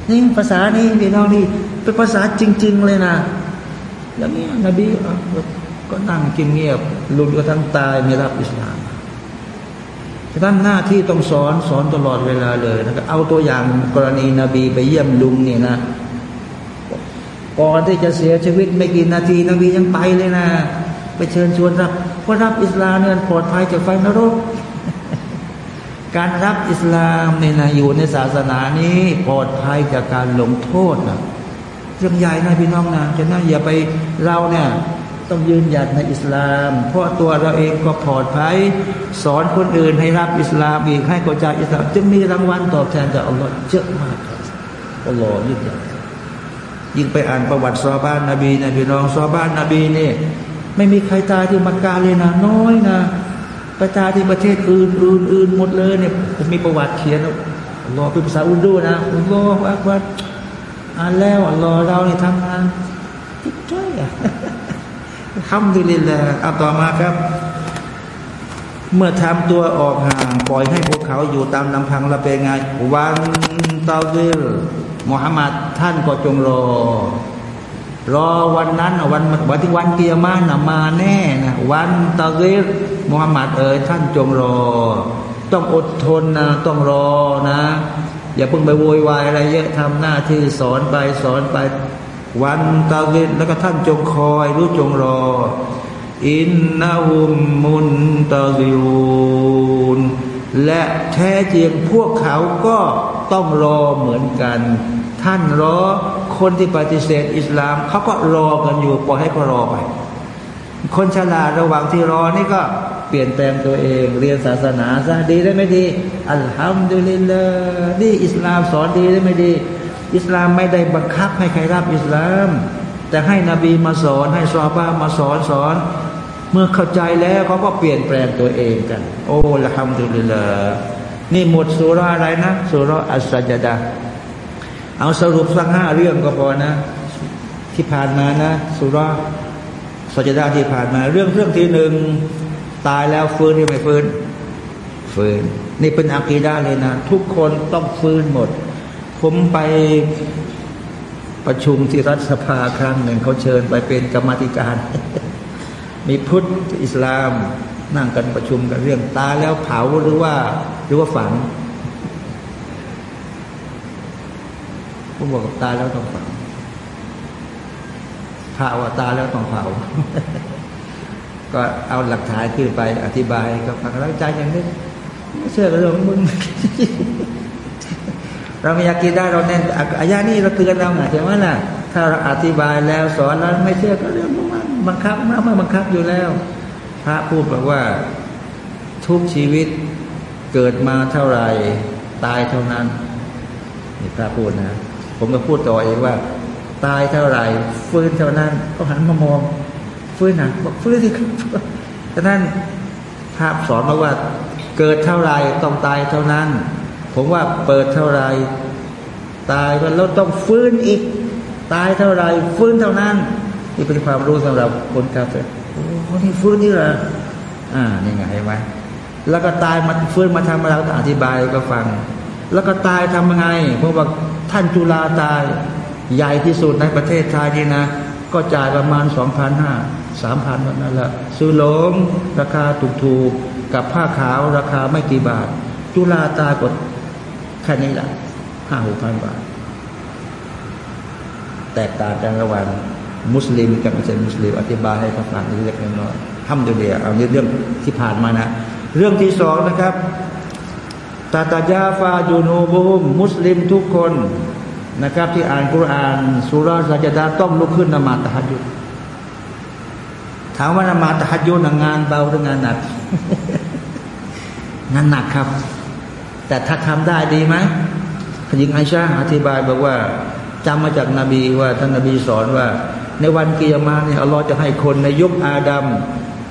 นี่ภาษานี้พี่น้องนี่เป็นภาษาจริง ๆ เลยนะแล้วนี่นบีก็นั่งกินเงียบลุงก็ทั้งตายไม่รับอิสลามฉะนั้นหน้าที่ต้องสอนสอนตลอดเวลาเลยนะครับเอาตัวอย่างกรณีนบีไปเยี่ยมลุงเนี่ยนะ ก่อนที่จะเสียชีวิตไม่กี่นาทีนบียังไปเลยนะ ไปเชิญชวนรับเพราะรับอิสลามเนี่ยปลอดภัยจากไฟนรก การรับอิสลามเนี่ยนะอยู่ในศาสนานี้ปลอดภัยจากการลงโทษนะเรื่องใหญ่นะพี่น้องนะฉะนั้นอย่าไปเราเนี่ยต้องยืนหยัดในอิสลาม เพราะตัวเราเองก็ปลอดภัยสอนคนอื่นให้รับอิสลามอีกให้กระจายอิสลามจะมีรางวัลตอบแทนจากอัลลอฮ์เยอะมากอัลลอฮ์ยิ่งใหญ่ ยิ่งไปอ่านประวัติซอบ้านนบีนะพี่น้องซอบ้านนบีนี่ไม่มีใครตายที่มักกะเลยนะน้อยนะไปตายที่ประเทศอื่นอื่นอื่นหมดเลยเนี่ยผมมีประวัติเขียนอัลลอฮ์เป็นภาษาอุรดูนะอัลลอฮ์อักบัรอ่านแล้วอัลลอฮ์เราเนี่ยทำงานจิตใจอะทำดีเลยแหละเอาต่อมาครับ เมื่อทำตัวออกห่าง ปล่อยให้พวกเขาอยู่ตามลำพังละเป็นไง วันตาวิลมุฮัมมัดท่านก็จงรอ รอวันนั้นวันวันที่วันเกียร์มานะมาแน่นะวันตะกิรมุฮัมมัดเอ๋ยท่านจงรอ ต้องอดทนนะต้องรอนะ อย่าเพิ่งไปโวยวายอะไรเยอะทำหน้าที่สอนไปสอนไป วันตะกิรแล้วก็ท่านจงคอยรู้จงรอ อินนาหุมมุนตะซิรูนและแท้จริงพวกเขาก็ต้องรอเหมือนกัน ท่านรอคนที่ปฏิเสธอิสลามเขาก็รอกันอยู่ปล่อยให้เขารอไป คนฉลาดระหว่างที่รอนี่ก็เปลี่ยนแปลงตัวเองเรียนศาสนาซะดีได้ไม่ดี อัลฮัมดุลิลลาห์นี่อิสลามสอนดีได้ไม่ดี อิสลามไม่ได้บังคับให้ใครรับอิสลาม แต่ให้นบีมาสอนให้ซอบ้ามาสอนสอน เมื่อเข้าใจแล้วเขาก็เปลี่ยนแปลงตัวเองกัน โอ้ละฮัมดุลิลลาห์นี่หมดสุราอะไรนะสุราอัสซัจดาเอาสรุปสักห้าเรื่องก็พอนะ ที่ผ่านมานะสุราสัจดาที่ผ่านมา เรื่องเรื่องที่หนึ่งตายแล้วฟื้นหรือไม่ฟื้น ฟื้น นี่เป็นอากีดาเลยนะ ทุกคนต้องฟื้นหมด ผมไปประชุมที่รัฐสภาครั้งหนึ่งเขาเชิญไปเป็นกรรมธิการ มีพุทธอิสลาม นั่งกันประชุมกันเรื่องตายแล้วเผาหรือว่า หรือว่าฝังผมบอกตายแล้วต้องฝังพระว่าตายแล้วต้องเผาก็เอาหลักฐานขึ้นไปอธิบายก็ฟังแล้วใจอย่างนี้ไม่เชื่อเรื่องมึง เราม่อยากกินได้เราเน้นอายานี่เราเตือนเราไงใช่ไหมล่ะ ถ้าเราอธิบายแล้วสอนแล้วไม่เชื่อก็เรื่องของมัน บังคับมันไม่บังคับอยู่แล้ว พระพูดบอกว่าทุกชีวิตเกิดมาเท่าไหร่ตายเท่านั้นนี่พระพูดนะ ผมก็พูดต่อเองว่า ตายเท่าไหร่ฟื้นเท่านั้นก็หันมามองฟื้นนะบอกฟื้นสิครับฉะนั้นภาพสอนมาว่า เกิดเท่าไรต้องตายเท่านั้น ผมว่าเปิดเท่าไรตายแล้วต้องฟื้นอีก ตายเท่าไรฟื้นเท่านั้น นี่เป็นความรู้สำหรับคนกาเฟ่โอ้นี่ฟื้นนี่เหรออ่านี่ไงเห็นไหมแล้วก็ตายมาฟื้นมาทำอะไรก็อธิบายก็ฟัง แล้วก็ตายทำยังไง เพราะว่าท่านจุฬาตายใหญ่ที่สุดในประเทศไทยนี่นะ ก็จ่ายประมาณสองพันห้าสามพันนั่นแหละซื้อโลงราคาถูกๆ กับผ้าขาวราคาไม่กี่บาท จุฬาตายกดแค่นี้แหละห้าหกพันบาท แตกต่างกันระหว่าง มุสลิมกับไม่ใช่มุสลิมอธิบายให้เขาฟังเล็กน้อยห้ามเดียวเอาเรื่องที่ผ่านมานะ เรื่องที่สองนะครับตาตาญาฟายูนูบุมมุสลิมทุกคนนะครับ ที่อ่านกุรอานสุราสัจดาต้องลุกขึ้นนมาตะฮัดยุถามว่านมาตะฮัดยุดงานเบาหรืองานหนักงานหนักครับ แต่ถ้าทำได้ดีไหมหญิงไอชาอธิบายบอกว่าจำมาจากนาบีว่าท่านนาบีสอนว่า ในวันกิยามาเนี่ยอัลลอฮ์จะให้คนในยุคอาดัม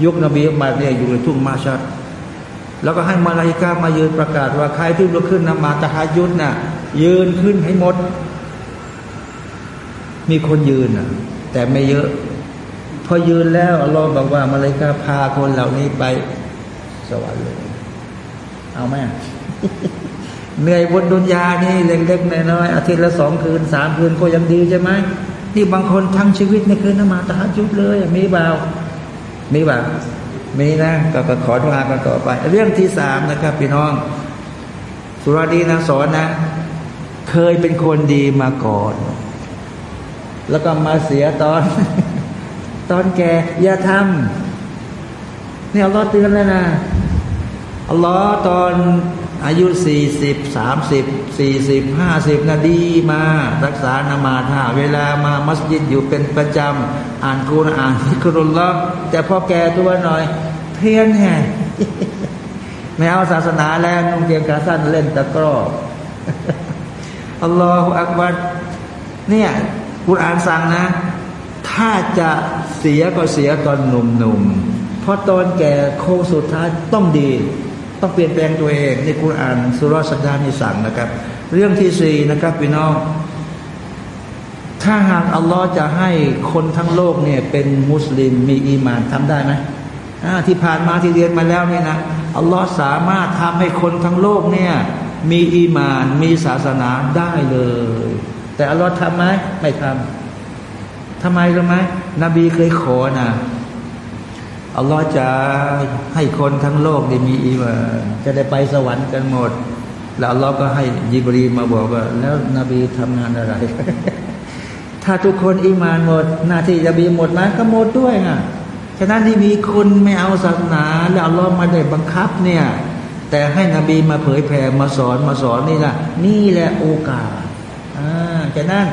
ยุคนบีมาเนี่ยอยู่ในทุ่งมาชัดแล้วก็ให้มาลายิกามายืนประกาศว่าใครที่ลุกขึ้นนมาตะฮายุดน่ะยืนขึ้นให้หมด มีคนยืนน่ะ แต่ไม่เยอะ พอยืนแล้วอัลลอฮ์บอกว่ามาลายิกาพาคนเหล่านี้ไปสวรรค์เลยเอาไหมเหนื่อยบนดุนยานี่เล็กๆน้อยๆอาทิตย์ละสองคืนสามคืนก็ยังดีใช่ไหม นี่บางคนทั้งชีวิตในคืนมาตะฮัจุดเลย มีเบามีเบามีนะ ก็ขอทุอากันต่อไป เรื่องที่สามนะครับ พี่น้อง สุราดีนะสอนนะ เคยเป็นคนดีมาก่อน แล้วก็มาเสียตอน ตอนแกอย่าทำนี่อัลลอฮ์เตือนแล้วนะอัลลอฮ์ตอน อายุสี่สิบสามสิบสี่สิบห้าสิบนาดีมารักษานมาท่าเวลามามัสยิดอยู่เป็นประจำอ่านกุรอ่านฮิกรุลละแต่พอแก่ตัวหน่อย เพี้ยนแห่ไม่เอาศาสนาแล้วนุ่งเกียงกาสั้นเล่นตะกร้ออัลลอฮฺอักบัดเนี่ยกุรอ่านสั่งนะ ถ้าจะเสียก็เสียตอนหนุ่มๆเพราะตอนแก่โคสุดท้ายต้องดี ต้องเปลี่ยนแปลงตัวเองในคุรานสุรสัญญาณีสั่งนะครับ เรื่องที่สี่นะครับพี่น้อง ถ้าหากอัลลอฮ์จะให้คนทั้งโลกเนี่ยเป็นมุสลิมมีอีมานทำได้ไหมที่ผ่านมาที่เรียนมาแล้วเนี่ยนะอัลลอฮ์สามารถทำให้คนทั้งโลกเนี่ยมีอีมานมีศาสนาได้เลย แต่อัลลอฮ์ทำไหมไม่ทำทำไมรู้ไหมนบีเคยขอนะ อัลลอฮ์จะให้คนทั้งโลกได้มีอีมานจะได้ไปสวรรค์กันหมด แล้วอัลลอฮ์ก็ให้ยิบรีมาบอกว่า แล้วนบีทำงานอะไร ถ้าทุกคนอีมานหมด หน้าที่จะบีหมดไหมก็หมดด้วยไงฉะนั้นที่มีคนไม่เอาศาสนา แล้วอัลลอฮ์มาได้บังคับเนี่ย แต่ให้นบีมาเผยแผ่มาสอนมาสอนนี่แหละนี่แหละโอกาสอ่าฉะนั้น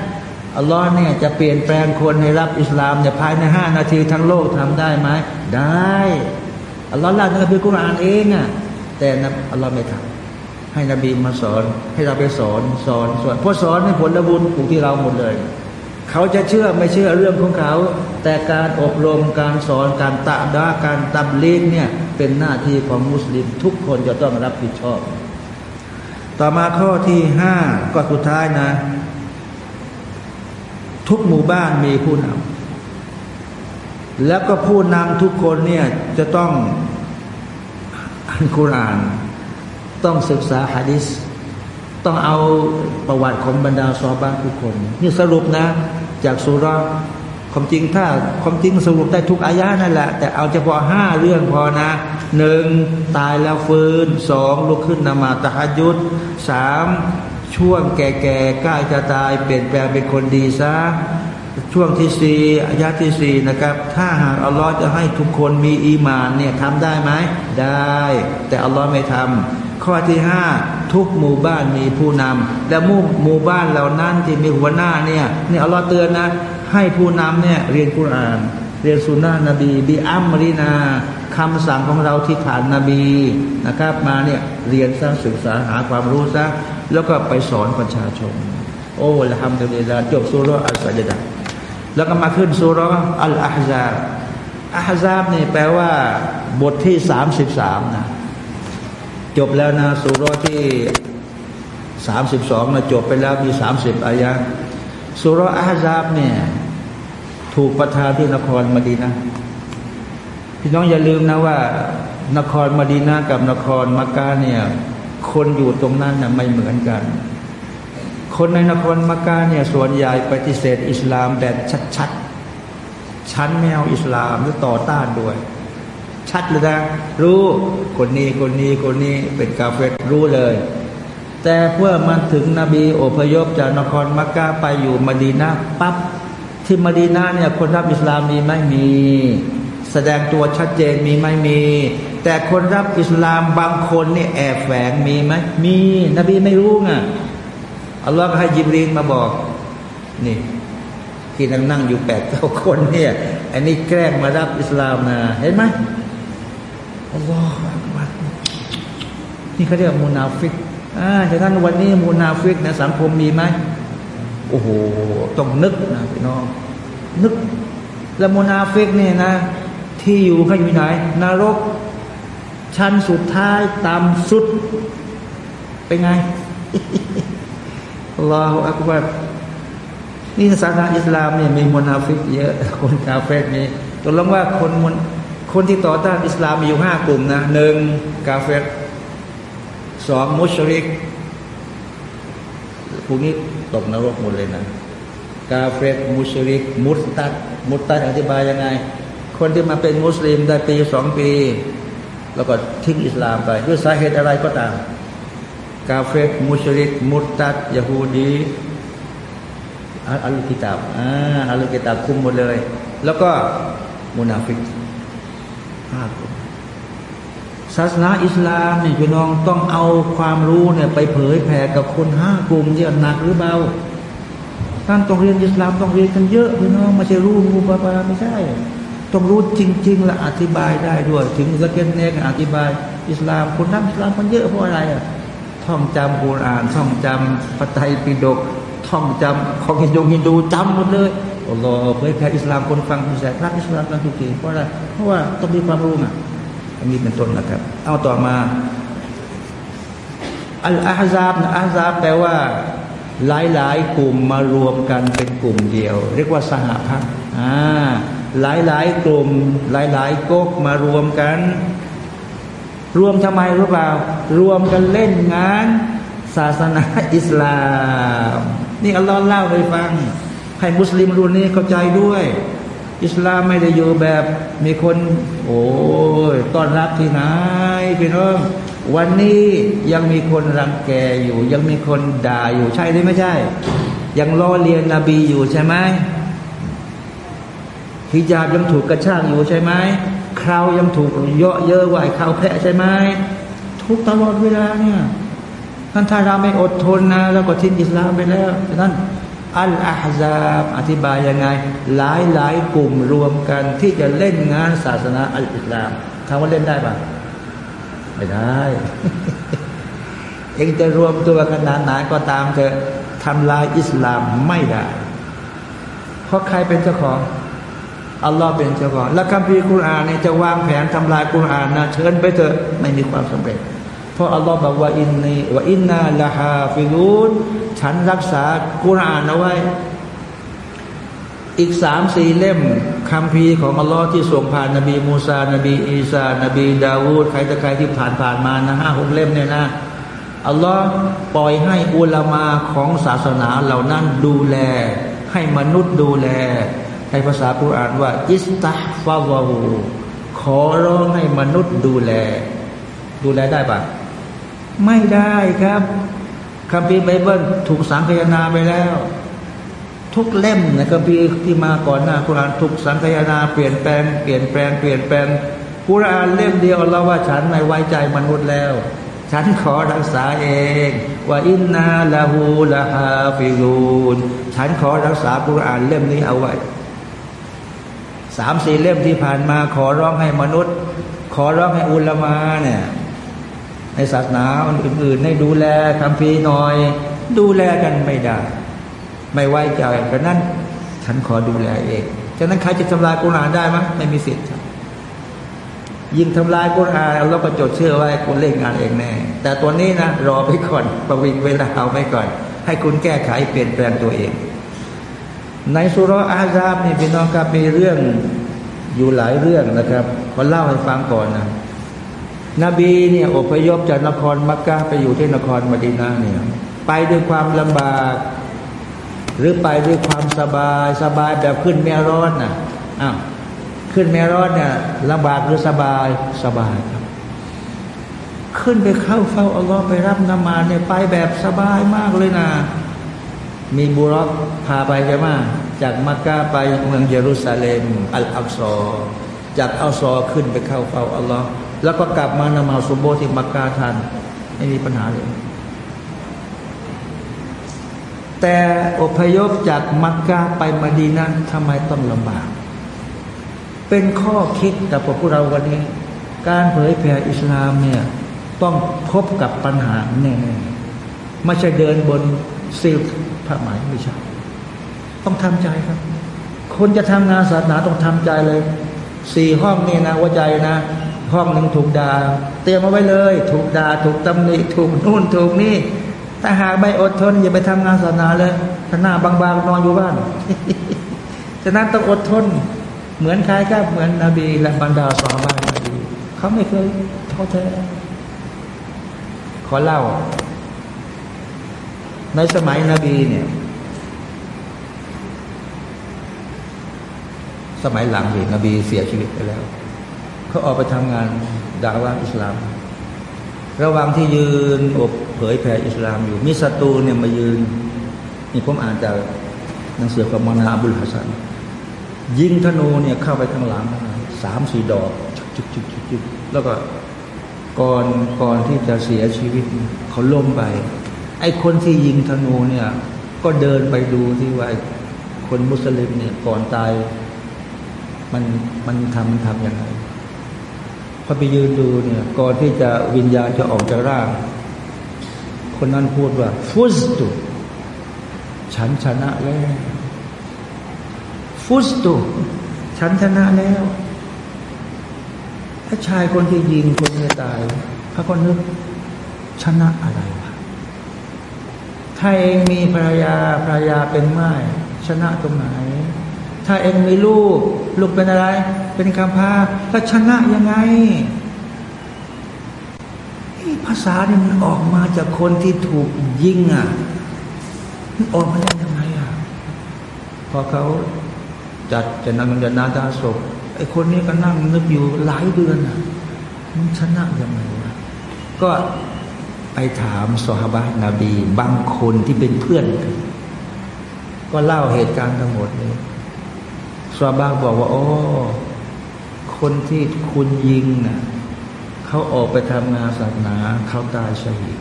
อัลลอฮ์เนี่ยจะเปลี่ยนแปลงคนให้รับอิสลามเนี่ยภายในห้านาทีทั้งโลกทำได้ไหมได้อัลลอฮ์ละนบีกุรอานเองอะแต่อัลลอฮ์ไม่ทำให้นบีมาสอน ให้เราไปสอนสอนสอนพอสอนให้ผลบุญถูกที่เราหมดเลย เขาจะเชื่อไม่เชื่อเรื่องของเขา แต่การอบรมการสอนการตะดาการตับลีนเนี่ยเป็นหน้าที่ของมุสลิมทุกคนจะต้องรับผิดชอบ ต่อมาข้อที่ห้าก็สุดท้ายนะ ทุกหมู่บ้านมีผู้นำแล้วก็ผู้นำทุกคนเนี่ยจะต้องอ่านคุราน ต้องศึกษาฮะดิษต้องเอาประวัติของบรรดาซอบ้านทุกคน นี่สรุปนะ จากสุราความจริงถ้าความจริงสรุปได้ทุกอายะนั่นแหละ แต่เอาเฉพาะห้าเรื่องพอนะหนึ่งตายแล้วฟื้นสองลุกขึ้นนมาตะฮัยุดสาม ช่วงแก่ๆใกล้จะตายเปลี่ยนแปลงเป็นคนดีซะช่วงที่สี่อายะที่สี่นะครับ ถ้าหากอัลลอฮ์จะให้ทุกคนมีอีมานเนี่ยทำได้ไหมได้ แต่อัลลอฮ์ไม่ทำข้อที่ห้าทุกหมู่บ้านมีผู้นำและมู่หมู่บ้านเหล่านั้นที่มีหัวหน้าเนี่ยนี่อัลลอฮ์เตือนนะ ให้ผู้นำเนี่ยเรียนกุรอาน เรียนสุนนะนบีบีอัมมรีนาคำสั่งของเราที่ผ่านนบีนะครับ มาเนี่ยเรียนสร้างศึกษาหาความรู้ซะ แล้วก็ไปสอนประชาชน โอ้ละทำตัวนี้ละจบสุรอัลสัจดะแล้วก็มาขึ้นสุรอัลอาฮซาบอาฮซาบนี่แปลว่า บทที่สามสิบสามนะจบแล้วนะสุรที่สามสิบสองนะจบไปแล้วมีสามสิบอายะสุรอาฮซาบเนี่ยถูกประทานที่นครมดีนะพี่น้องอย่าลืมนะว่า นครมดีนากับนครมักกะเนี่ย คนอยู่ตรงนั้นนะไม่เหมือนกัน คนในนครมักกะเนี่ยส่วนใหญ่ปฏิเสธอิสลามแบบชัดๆ ชั้นแมวอิสลามหรือต่อต้านด้วย ชัดเลยนะรู้คนนี้คนนี้คนนี้เป็นกาเฟตรู้เลย แต่เมื่อมันถึงนบีอพยพจากนครมักกะไปอยู่มดีนาปั๊บที่มดีนาเนี่ยคนรับอิสลามมีไม่มี แสดงตัวชัดเจนมีไหมมี แต่คนรับอิสลามบางคนนี่แอบแฝงมีไหมมี นบีไม่รู้ไงอัลลอฮ์ให้ยิบรีนมาบอก นี่ ที่นั่งนั่งอยู่แปดเก้าคนเนี่ยอันนี้แกล้งมารับอิสลามนะเห็นไหมอัลลอฮ์นี่เขาเรียกมูนาฟิกอ่าฉะนั้นวันนี้มูนาฟิกในสังคมมีไหมโอ้โหต้องนึกนะพี่น้องนึกแล้วมูนาฟิกเนี่ยนะ ที่อยู่เขาอยู่ไหน นรก ชั้นสุดท้ายต่ำสุด เป็นไงอัลอฮฺอักบัรนี่ศาสนาอิสลามเนี่ยมีมุนาฟิกเยอะ คนกาเฟรมีตกลงว่าคนมุนคนที่ต่อต้านอิสลามมีอยู่ห้ากลุ่มนะหนึ่งกาเฟตสองมุชริกพวกนี้ตกนรกหมดเลยนะกาเฟตมุชริก มุตตัดมุตตัดอธิบายยังไง คนที่มาเป็นมุสลิมได้ปีสองปี แล้วก็ทิ้งอิสลามไปด้วยสาเหตุอะไรก็ตาม กาเฟตมุชริก มุตตัดยะฮูดีอัลกิตาบอ่าอัลกิตาบคุมหมดเลย แล้วก็มุนาฟิกห้ากลุ่มศาสนาอิสลามเนี่ยพี่น้องต้องเอาความรู้เนี่ยไปเผยแผ่กับคนห้ากลุ่มที่หนักหรือเบาท่านต้องเรียนอิสลามต้องเรียนกันเยอะพี่น้องไม่ใช่รู้รู้ปาไม่ใช่ ต้องรู้จริงๆและอธิบายได้ด้วย ถึงสเก็ตเนกอธิบาย อิสลามคนนับอิสลามมันเยอะเพราะอะไรอะท่องจำกุรอาน ท่องจำพระไตปิฎกท่องจำของฮินดูฮินดูจำหมดเลยอัลลอฮ์เผยแผ่อิสลามคนฟังคนแสรักอิสลามกันทุกทีเพราะอะไรเพราะว่าต้องมีความรู้อะอันนี้เป็นต้นนะครับ เอาต่อมาอัลอาฮซาบนะอาฮซาบแปลว่า หลายหลายกลุ่มมารวมกันเป็นกลุ่มเดียว เรียกว่าสหพันธ์อ่า หลายหลายกลุ่มหลายหลายก๊กมารวมกัน รวมทำไมรู้เปล่ารวมกันเล่นงาน ศาสนาอิสลาม นี่อัลลอฮ์เล่าให้ฟัง ให้มุสลิมรุ่นนี้เข้าใจด้วย อิสลามไม่ได้อยู่แบบมีคน โอ้ยต้อนรับที่ไหนพี่น้องวันนี้ยังมีคนรังแกอยู่ ยังมีคนด่าอยู่ใช่หรือไม่ใช่ ยังล้อเลียนนบีอยู่ใช่ไหม ฮิญาบยังถูกกระชากอยู่ใช่ไหมคราวยังถูกเยอะเยอะว่าไอ้คราวแพะใช่ไหมทุกตลอดเวลาเนี่ยท่านถ้าเราไม่อดทนนะแล้วก็ทิ้งอิสลามไปแล้วนั่นอัลอาฮซาบอธิบายยังไง หลายหลายกลุ่มรวมกันที่จะเล่นงานศาสนาอัลอิสลามคำว่าเล่นได้ปะไม่ได้ เองจะรวมตัวขนาดไหนก็ตามเถอะทำลายอิสลามไม่ได้ เพราะใครเป็นเจ้าของ อัลลอฮ์เป็นเจ้าของและคัมภีร์คุรานเนี่ยจะวางแผนทำลายคุรานนะเชิญไปเถอะไม่มีความสำเร็จ เพราะอัลลอฮ์บอกว่าإني وإنا له لحافظونฉันรักษาคุรานเอาไว้ อีกสามสี่เล่มคัมภีร์ของอัลลอฮ์ที่ส่งผ่านนบีมูซา นบีอีสา นบีดาวูดใครตะใครที่ผ่านผ่านมานะห้าหกเล่มเนี่ยนะอัลลอฮ์ปล่อยให้อุลามาของศาสนาเหล่านั้นดูแล ให้มนุษย์ดูแล ในภาษาคุรานว่า استح فظوهขอร้องให้มนุษย์ดูแล ดูแลได้ปะไม่ได้ครับคัมภีร์ไบเบิลถูกสังคายนาไปแล้ว ทุกเล่มในคัมภีร์ที่มาก่อนหน้าคุรานถูกสังคายนาเปลี่ยนแปลงเปลี่ยนแปลงเปลี่ยนแปลงคุรานเล่มเดียวเราว่าฉันไม่ไว้ใจมนุษย์แล้ว ฉันขอรักษาเอง وإنا له لحافظونฉันขอรักษาคุรานเล่มนี้เอาไว้ สามสี่เล่มที่ผ่านมาขอร้องให้มนุษย์ ขอร้องให้อุลมาเนี่ยในศาสนาอื่นๆให้ดูแลคำพีหน่อย ดูแลกันไม่ได้ ไม่ไว้ใจเพราะนั้น ฉันขอดูแลเองฉะนั้นใครจะทำลายกุรอานได้ไหมไม่มีสิทธิ์ยิงทำลายกุรอานเราก็จดเชื่อไว้คุณเล่นงานเองแน่แต่ตัวนี้นะรอไปก่อนประวิงเวลาเอาไปก่อน ให้คุณแก้ไขเปลี่ยนแปลงตัวเอง ในสุรอาซาบนี่พี่น้องครับมีเรื่องอยู่หลายเรื่องนะครับขอเล่าให้ฟังก่อนนะนบีเนี่ยอพยพจากนครมักกะไปอยู่ที่นครมดีนาเนี่ย ไปด้วยความลำบาก หรือไปด้วยความสบายสบายแบบขึ้นแม่ร้อนน่ะอ้าวขึ้นแม่ร้อนเนี่ยลำบากหรือสบายสบายครับ ขึ้นไปเข้าเฝ้าอัลลอฮ์ไปรับนมาเนี่ยไปแบบสบายมากเลยนะ มีบุรอกพาไปใช่ไหมจากมักกะไปเมืองเยรูซาเล็มอัลอักซอจากอัลซอขึ้นไปเข้าเฝ้าอัลลอฮ์แล้วก็กลับมานมาสุโบที่มักกะทันไม่มีปัญหาเลย แต่อพยพจากมักกะไปมาดีนั้นทำไมต้องลำบาก เป็นข้อคิดกับพวกเราวันนี้ การเผยแผ่อิสลามเนี่ยต้องพบกับปัญหาแน่ๆไม่ใช่เดินบน ซลผ้าไหมไม่ใช่ ต้องทำใจครับ คนจะทำงานศาสนาต้องทำใจเลยสี่ห้องนี่นะว่าใจนะ ห้องหนึ่งถูกดา่าเตรียมเอาไว้เลย ถูกดา่าถูกตำหนิถูกนู่นถูกนี่ถ้าหากไม่อดทนอย่าไปทำงานศาสนาเลยถ้าหน้าบางๆนอนอยู่บ้านฉะนั้นต้องอดทน เหมือนใครก็เหมือนนบีและบรรดาสาบานนบีเขาไม่เคยท้อแท้ขอเล่า ในสมัยนบีเนี่ย สมัยหลังเห็นนบีเสียชีวิตไปแล้ว เขาออกไปทำงานดาว่าอิสลาม ระหว่างที่ยืนอบเผยแผ่อิสลามอยู่มีศัตรูเนี่ยมายืน นี่ผมอ่านจากหนังสือของมนาบุลฮัสัน ยิงธนูเนี่ยเข้าไปข้างหลังสามสี่ดอกจุกจุกจุกจุกแล้วก็ก่อนก่อนที่จะเสียชีวิต เขาล้มไป ไอ้คนที่ยิงธนูเนี่ย ก็เดินไปดูที่ว่าคนมุสลิมเนี่ยก่อนตาย มันมันทำมันทำยังไงพอไปยืนดูเนี่ยก่อนที่จะวิญญาณจะออกจากร่าง คนนั้นพูดว่า ฟุสตุ ฉันชนะแล้ว ฟุสตุ ฉันชนะแล้วถ้าชายคนที่ยิงคนที่ตายเขาก็นึกชนะอะไร ถ้าเองมีภรรยาภรรยาเป็นไม้ชนะตรงไหน ถ้าเองมีลูก ลูกเป็นอะไร เป็นคำพาแล้วชนะยังไงภาษาเนี่ยมันออกมาจากคนที่ถูกยิงอะมันออกมาได้ยังไงอะพอเขาจัดจะนั่งจะนาดาศพไอ้คนนี้ก็นั่งนึกอยู่หลายเดือนอะมันชนะยังไงวะก็ ไปถามสหบานาบีบางคนที่เป็นเพื่อน ก็เล่าเหตุการณ์ทั้งหมดเลยสวบาบอกว่า โอ้คนที่คุณยิงนะ่ะเขาออกไปทำงานศาสนาเขาตายชหิด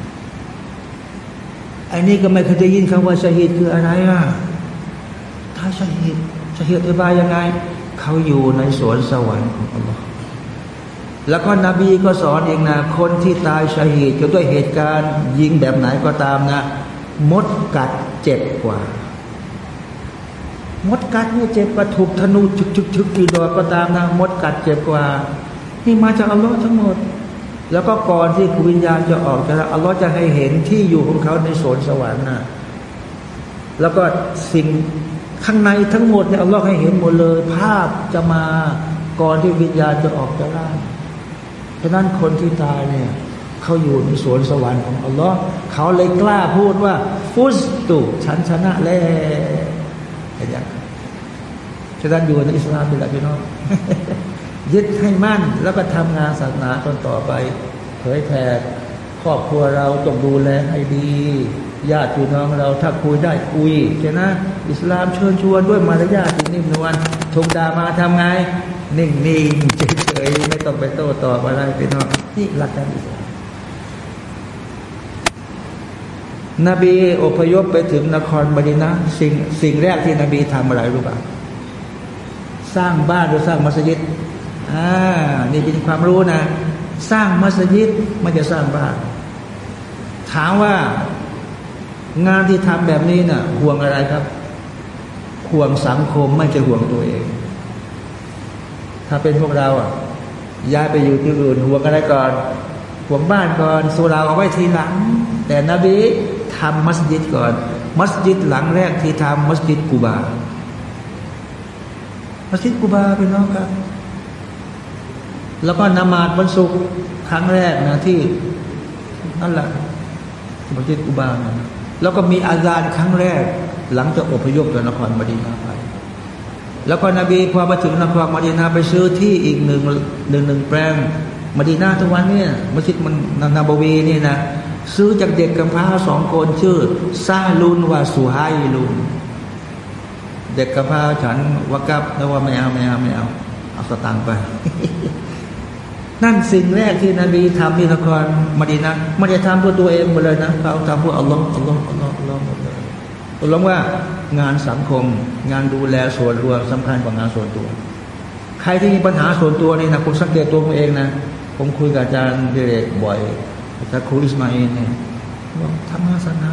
ไอ้นี่ก็ไม่เคยได้ยินคำว่าชหิดคืออะไรอะถ้าชหิดชหิดอธิบายยังไง เขาอยู่ในสวนสวรรค์ของอัลลอฮ์ แล้วก็นบีก็สอนเองนะคนที่ตายชหิดก็ด้วยเหตุการณ์ ยิงแบบไหนก็ตามนะมดกัดเจ็บกว่ามดกัดเนี่ยเจ็บกว่าถูกธนูชุกชุกชุกกี่ดอกก็ตามนะมดกัดเจ็บกว่านี่มาจากอัลลอฮ์ทั้งหมด แล้วก็ก่อนที่วิญญาณจะออกจากอัลลอฮ์จะให้เห็นที่อยู่ของเขาในสวนสวรรค์นะแล้วก็สิ่งข้างในทั้งหมดเนี่ยอัลลอฮ์ให้เห็นหมดเลย ภาพจะมาก่อนที่วิญญาณจะออกจากร่าง ฉะนั้นคนที่ตายเนี่ยเขาอยู่ในสวนสวรรค์ของอัลลอฮ์เขาเลยกล้าพูดว่า ฟุสตุฉันชนะแล้วเห็นยังฉะนั้นอยู่ในอิสลามเป็นอะไรพี่น้องยึดให้มั่นแล้วก็ทำงานศาสนาจนต่อไป เผยแผ่ครอบครัวเราต้องดูแลให้ดีญาติพี่น้องเราถ้าคุยได้คุยใช่ไหมอิสลามเชิญชวนด้วยมารยาทนิ่มนวลถูกด่ามาทำไง นิ่งนิ่ง ต้องไปโต้ตอบอะไรพี่น้องนี่หลักการอิสลามนบีอพยพไปถึงนครมดีนะสิ่งสิ่งแรกที่นบีทำอะไรรู้ป่ะสร้างบ้านหรือสร้างมัสยิดอ่านี่เป็นความรู้นะ สร้างมัสยิดไม่จะสร้างบ้าน ถามว่างานที่ทำแบบนี้นะ่ะ ห่วงอะไรครับ ห่วงสังคมไม่จะห่วงตัวเอง ถ้าเป็นพวกเราอะ ย้ายไปอยู่ที่อื่นห่วงอะไรก่อนห่วงบ้านก่อนสุราเอาไว้ทีหลัง แต่นบีทำมัสยิดก่อน มัสยิดหลังแรกที่ทำมัสยิดกูบา มัสยิดกูบาเป็นน้องครับ แล้วก็นมาดวันศุกร์ครั้งแรกนะที่นั่นแหละมัสยิดกูบานะแล้วก็มีอาซานครั้งแรก หลังจากอพยพจากนครมดีนาไป แล้วก็นบีพอมาถึงนครมาดีนาไปซื้อที่อีกหนึ่งหนึ่งหนึ่งแปลงมาดีนาทุกวันเนี่ยมัสยิดมันนาบวีนี่นะซื้อจากเด็กกำพร้าสองคนชื่อซาลุนวาสุไฮลุน เด็กกำพร้าฉันวากับแล้วว่าไม่เอาไม่เอาไม่เอาเอาสตางค์ไป นั่นสิ่งแรกที่นบีทำที่นครมาดีนะไม่ได้ทำเพื่อตัวเองหมดเลยนะเขาทำเพื่ออัลลอฮ์อัลลอฮ์อัลลอฮ์อัลลอฮ์ ตกลงว่างานสังคม งานดูแลส่วนรวมสำคัญกว่างานส่วนตัว ใครที่มีปัญหาส่วนตัวนี่นะคุณสังเกตตัวผมเองนะ ผมคุยกับอาจารย์เดเรกบ่อยอาจารย์ครูอิสมาอินเนี่ยบอกทำงานศาสนา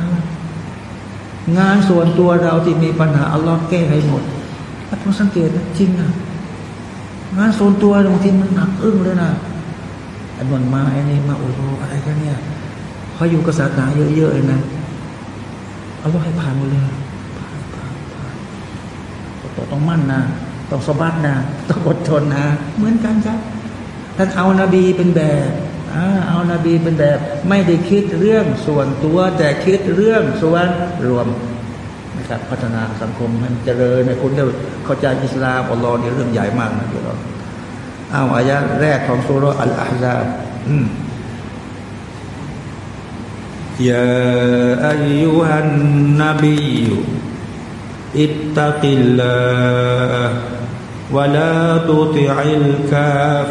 งานส่วนตัวเราที่มีปัญหาอัลลอฮ์แก้ให้หมดถ้าคุณสังเกตนะจริงนะงานส่วนตัวบางทีมันหนักอึ้งเลยนะไอ้นนมาไอ้นี่มาโอ้โหอะไรกันเนี่ยพออยู่กับศาสนาเยอะๆเลยนะ อัลลอฮ์ให้ผ่านหมดเลยผ่านผ่านผ่านต้องต้องมั่นนะต้องสบัดนะต้องอดทนนะ เหมือนกันครับท่านเอานาบีเป็นแบบเอานาบีเป็นแบบ ไม่ได้คิดเรื่องส่วนตัว แต่คิดเรื่องส่วนรวมนะครับพัฒนาสังคมให้เจริญในคนได้เข้าใจอิสลามอัลลอฮ์นี่เรื่องใหญ่มากนะพี่น้องเอาอายะแรกของสุรอัลอาฮซาบยาอา يا أيها النبي اتق الله ولا تطع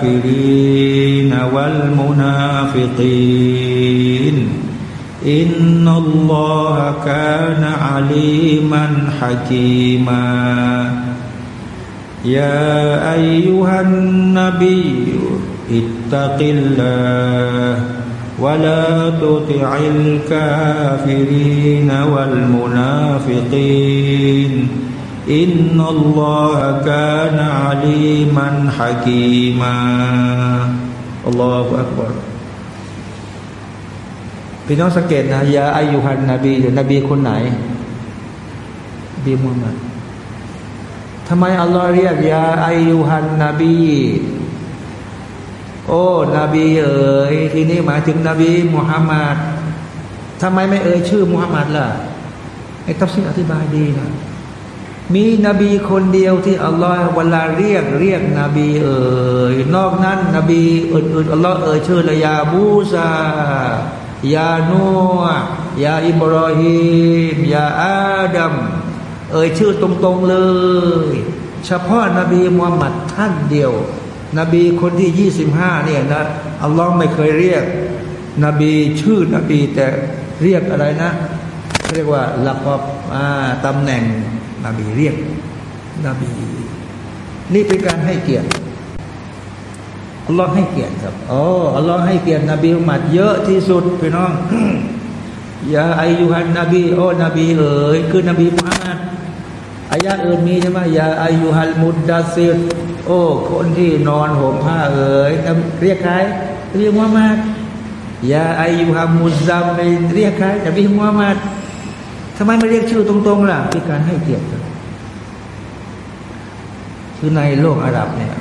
الكافرين والمنافقين. إن الله كان عليما حكيما. يا أيها النبي اتق الله ولا تطع الكافرين والمنافقين إن الله كان عليما حكيما الله أكبر พี่น้องสังเกตนะยาอายุฮันนบีหรือนบีคนไหนบีมุฮัมมัดทำไมอัลลอฮ์เรียกยาอายุฮันนบี โอ้นบีเอ๋ยทีนี้หมายถึงนบีมุฮัมมัดทำไมไม่เอ่ยชื่อมุฮัมมัดล่ะไอ้ตัฟซีอธิบายดีนะมีนบีคนเดียวที่อัลลอฮ์เวลาเรียกเรียกนบีเอ่ยนอกนั้น นบีอื่นๆอัลลอฮ์เอ่ยชื่อละยาบูซายานูยาอิบรอฮิมยาอาดัมเอ่ยชื่อตรงๆเลย เฉพาะนบีมุฮัมมัดท่านเดียว นบีคนที่ยี่สิบห้าเนี่ยนะอัลลอฮ์ไม่เคยเรียก นบีชื่อนบีแต่เรียกอะไรนะ เรียกว่าลักอบตำแหน่งนบีเรียก นบี นี่เป็นการให้เกียรติอัลลอฮ์ให้เกียรติครับอ๋ออัลลอฮ์ให้เกียรตินบีอุมัดเยอะที่สุดพี่น้องอย่าอายุหันนบีโอ้นบีเอ๋ยคือนบีมุฮัมมัดอายะอื่นมีใช่ไหมอย่าอายุฮัลมุดดัสิร โอ้ คนที่นอนห่มผ้าเอ๋ยเรียกใครเรียกมุฮัมมัดยาอายุฮัมมุซัมเรียกใครนบีมุฮัมมัดทำไมไม่เรียกชื่อตรงๆล่ะเป็นการให้เกียรติคือในโลกอาหรับเนี่ย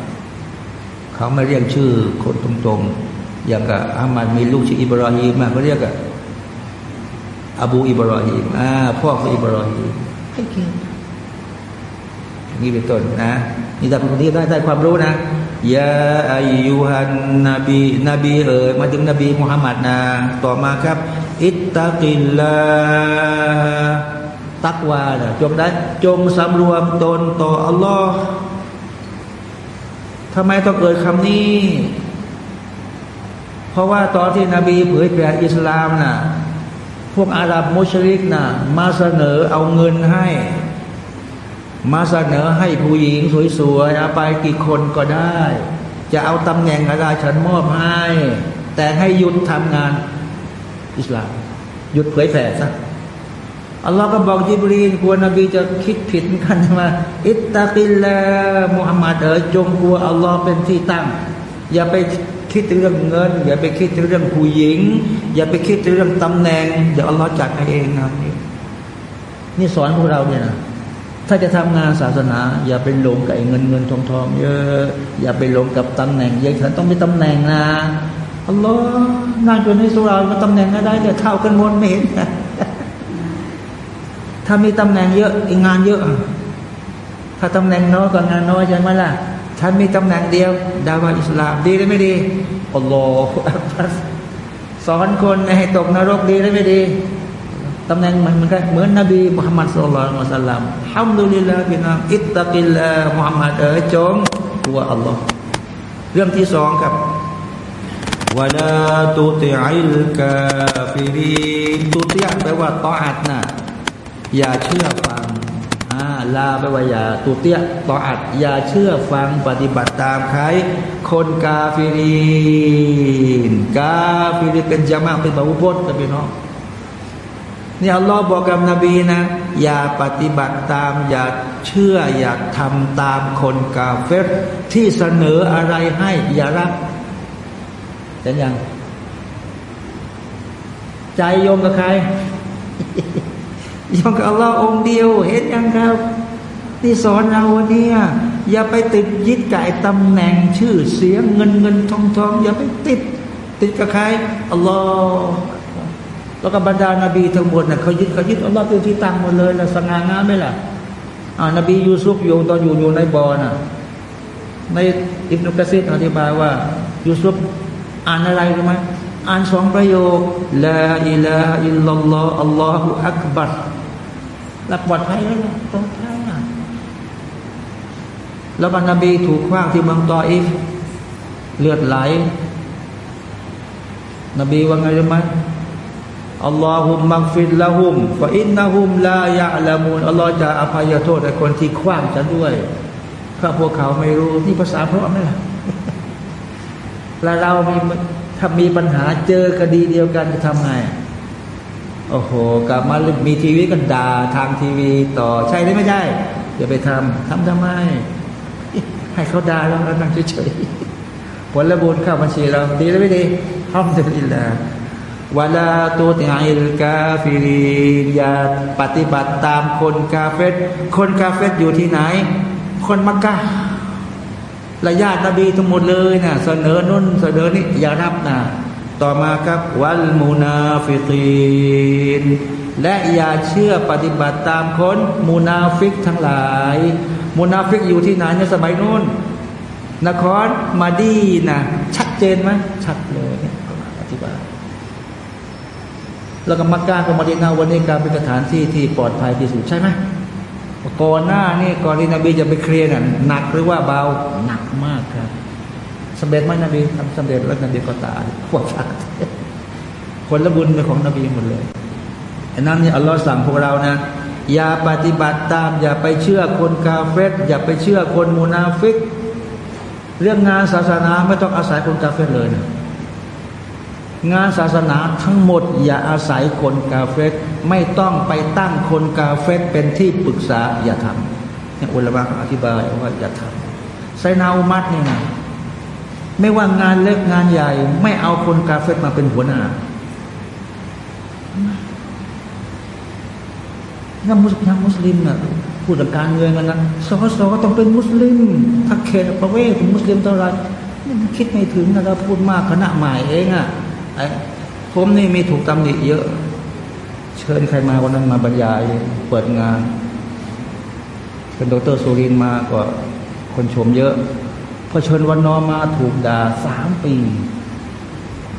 เขาไม่เรียกชื่อคนตรงๆ อย่างกับอามัดมีลูกชื่ออิบราฮิมมาเขาเรียกกับอบูอิบราฮิมอ่าพ่อของอิบราฮิมให้เกียรติ นี่เป็นต้นนะนี่แต่คนที่ได้ได้ความรู้นะยาอายุฮันนบีนบีเอ๋ยมาถึงนบีมุฮัมมัดนะต่อมาครับ อิตตะกิลลาตักวานะจงได้จงสำรวมตนต่ออัลลอฮ์ทำไมต้องเกิดคำนี้ เพราะว่าตอนที่นบีเผยแผ่อิสลามนะ่ะพวกอาหรับมุชริกนะ่ะมาเสนอเอาเงินให้ มาเสนอให้ผู้หญิงสวยๆเอาไปกี่คนก็ได้ จะเอาตำแหน่งอะไรฉันมอบให้ แต่ให้หยุดทำงาน อิสลามหยุดเผยแผ่ซะอัลลอฮ์ก็บอกยิบรีนกลัวนบีจะคิดผิดกันมาอิตตะกิลละมุฮัมมัดเอ๋ยจงกลัวอัลลอฮ์เป็นที่ตั้ง อย่าไปคิดถึงเรื่องเงิน อย่าไปคิดถึงเรื่องผู้หญิง อย่าไปคิดถึงเรื่องตำแหน่งเดี๋ยวอัลลอฮ์จัดให้เองนะนี่สอนพวกเราเนี่ยนะ ถ้าจะทำงานศาสนา อย่าไปหลงกับเงินเงินทองทองเยอะอย่าไปหลงกับตำแหน่งเยอะฉันต้องมีตำแหน่งนะอัลลอฮ์งานอยู่ในสุรามาตำแหน่งอะไรเนี่ยเท่ากันหมดไม่เห็นถ้ามีตำแหน่งเยอะงานเยอะ ถ้าตำแหน่งน้อยก็งานน้อยใช่ไหมล่ะฉันมีตำแหน่งเดียว ดาวาอิสลามดีหรือไม่ดีอัลลอฮฺสอนคนให้ตกนรกดีหรือไม่ดี ตำแหน่งมันมันก็เหมือนนบีมุฮัมมัดสุลลัลมุสลัมฮัมดุลิลลาฮิบินาอิตตะกิลลามุฮัมมัดเอ๋ยจงกลัวอัลลอฮ์เรื่องที่สองครับولا تطع الكافرين تطع แปลว่า طاعة นะอย่าเชื่อฟังอ่า لا แปลว่าอย่า تطع طاعة อย่าเชื่อฟังปฏิบัติตามใครคนกาฟิรีนกาฟิรีเป็นจามาเป็นบาวุพจน์นะพี่น้อง นี่อัลลอฮ์บอกกับนบีนะ อย่าปฏิบัติตาม อย่าเชื่อ อย่าทำตามคนกาเฟรที่เสนออะไรให้อย่ารับเห็นยัง ใจโยมกับใครโยมกับอัลลอฮ์องเดียว เห็นยังครับที่สอนเราวันนี้อย่าไปติดยึดกับไอ้ตำแหน่งชื่อเสียงเงินเงินทองทองอย่าไปติด ติดกับใครอัลลอฮ์ แล้วก็บรรดานาบีทั้งหมดน่ะเขายึดเขายึดอัลลอฮ์เป็นที่ตั้งหมดเลยล้วสง่างามไหมล่ะอ่านบียูซุฟอยู่ตอนอยู่อยู่ในบ่อน่ะในอิบนุกะซีดอธิบายว่ายูซุฟอ่านอะไรรู้ไหมอ่านสองประโยคลาอิลาอิลลัลลอฮ์อัลลอฮฺอักบัรหลับปลอดภัยแล้วนะปลอดภัยอะแล้วบรรนบีถูกขว้างที่เมืองตออิฟเลือดไหล นบีว่าไงรู้ไหม อัลลอฮุมมักฟิดละหุมฟะอินนะหุมลายะละมูนอัลลอฮ์จะอภัยโทษแต่คนที่ขว้างฉันด้วยถ้าพวกเขาไม่รู้นี่ภาษาเพราะไหมล่ะแล้วเรามีถ้ามีปัญหาเจอคดีเดียวกันจะทำไงโอ้โหกลับมามีทีวีกันด่าทางทีวีต่อใช่หรือไม่ใช่อย่าไปทำทำทำไม ให้เขาด่าแล้วเรานั่งเฉยๆผลบุญเข้าบัญชีเราดีหรือไม่ดีห้องเดินละ ولا تطع الكافرينอย่าปฏิบัติตามคนกาเฟรคนกาเฟรอยู่ที่ไหน คนมักกะและญาตินบีทั้งหมดเลยนะเสนอนู่นเสนอนี่อย่ารับนะต่อมาครับوالمنافقينและอย่าเชื่อปฏิบัติตามคนมูนาฟิกทั้งหลาย มูนาฟิกอยู่ที่ไหนในสมัยนู้น นครมาดีนะชัดเจนไหมชัดเลยเนี่ยอธิ แล้วก็มักกะกับมาดีนาวันนี้การเป็นสถานที่ที่ปลอดภัยที่สุดใช่ไหมก่อนหน้านี่ก่อนที่นบีจะไปเคลียร์น่ะหนักหรือว่าเบาหนักมากครับสำเร็จไหมนบีทำสำเร็จแล้วนบีก็ตายพวกชักผลบุญเป็นของนบีหมดเลยอันนั้นนี่อัลลอฮ์สั่งพวกเรานะอย่าปฏิบัติตาม อย่าไปเชื่อคนกาเฟตอย่าไปเชื่อคนมูนาฟิก เรื่องงานศาสนาไม่ต้องอาศัยคนกาเฟตเลยนะ งานศาสนาทั้งหมดอย่าอาศัยคนกาเฟตไม่ต้องไปตั้งคนกาเฟตเป็นที่ปรึกษาอย่าทำเนี่ยอุลามะอธิบายว่าอย่าทำไซนาอุมัดนี่นะไม่ว่างานเล็กงานใหญ่ ไม่เอาคนกาเฟตมาเป็นหัวหน้าถ้ามุสลิมมุสลิมนะพูดถึงการเงินกันนะสอสอต้องเป็นมุสลิม ถ้าเขตประเวศเป็นมุสลิมเท่าไรคิดไม่ถึงนะเราพูดมากคณะใหม่เองอะ่ะ ผมนี่มีถูกตำหนิเยอะ เชิญใครมาวันนั้นมาบรรยายเปิดงาน เป็นดรสุรินมาก็คนชมเยอะพอเชิญวันนอมาถูกด่าสามปี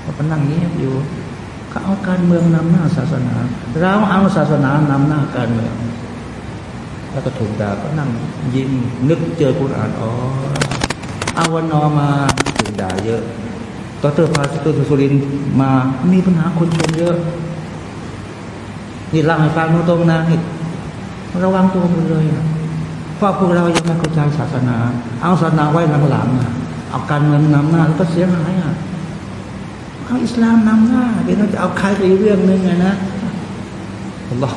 เขาก็นั่งเงียบอยู่เขาเอาการเมืองนำหน้าศาสนา เราเอาศาสนานำหน้าการเมือง แล้วก็ถูกด่าก็นั่งยิ้มนึกเจอคุณอ่านอ๋อเอาวันนอมาถูกด่าเยอะ ดรพาสตร์สุรินมามีปัญหาคนชมเยอะ นี่เล่าให้ฟังตรงๆนะนี่ระวังตัวมันเลยนะเพราะพวกเรายังไม่เข้าใจศาสนา เอาศาสนาไว้หลังๆเอาการเมืองนำหน้าแล้วก็เสียหายอะเอาอิสลามนำหน้าเดี๋ยวเราจะเอาใครไปเรื่องหนึ่งไงนะเรา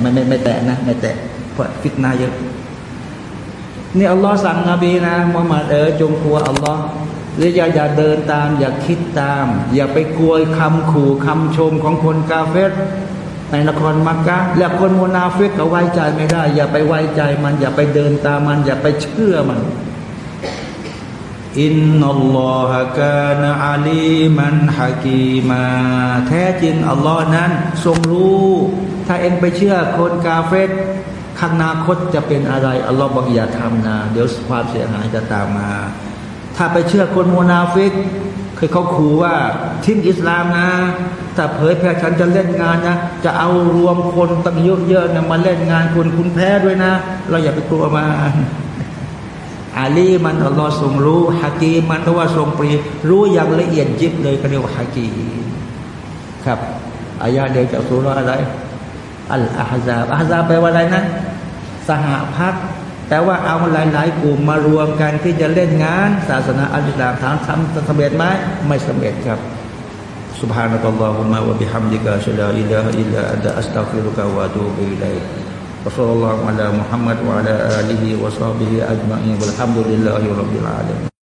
ไม่ไม่ไม่แตะนะไม่แตะเพราะฟิตนาเยอะนี่อัลลอฮ์สั่งนบีนะมุฮัมมัดเออจงกลัวอัลลอฮ์ หรืออย่าอย่าเดินตาม อย่าคิดตาม อย่าไปกลัวคำขู่คำชมของคนกาเฟรในนครมักกะและคนมุนาเฟิกก็ไว้ใจไม่ได้ อย่าไปไว้ใจมัน อย่าไปเดินตามมัน อย่าไปเชื่อมันإن الله كان عليما حكيماแท้จริงอัลลอฮ์นั้นทรงรู้ ถ้าเองไปเชื่อคนกาเฟรข้างอนาคตจะเป็นอะไรอัลลอฮ์บอกอย่าทำนะ เดี๋ยวความเสียหายจะตามมา ถ้าไปเชื่อคนมูนาฟิกเคยเขาขู่ว่าทิ้งอิสลามนะถ้าเผยแผ่ฉันจะเล่นงานนะ จะเอารวมคนตั้งเยอะๆนะมาเล่นงานคุณคุณแพ้ด้วยนะ เราอย่าไปกลัวมาออาลีมันอัลลอฮ์ทรงรู้ฮากีมันเพราะว่าทรงปรีรู้อย่างละเอียดยิบเลยก็เรียกว่าฮากีครับอายะเดียวจากสุราอะไรอัลอาฮซาบอาฮซาบแปลว่าอะไรนะ สหพัฒน์ แต่ว่าเอาหลาย ๆ กลุ่มมารวมกันที่จะเล่นงาน ศาสนาอัลอิสลามถามทำสำเร็จไหมไม่สำเร็จครับ سبحانك اللهم وبحمدك أشهد أن لا إله إلا أنت أستغفرك وأتوب إليك وصلى الله على محمد وعلى آله وصحبه أجمعين والحمد لله رب العالمين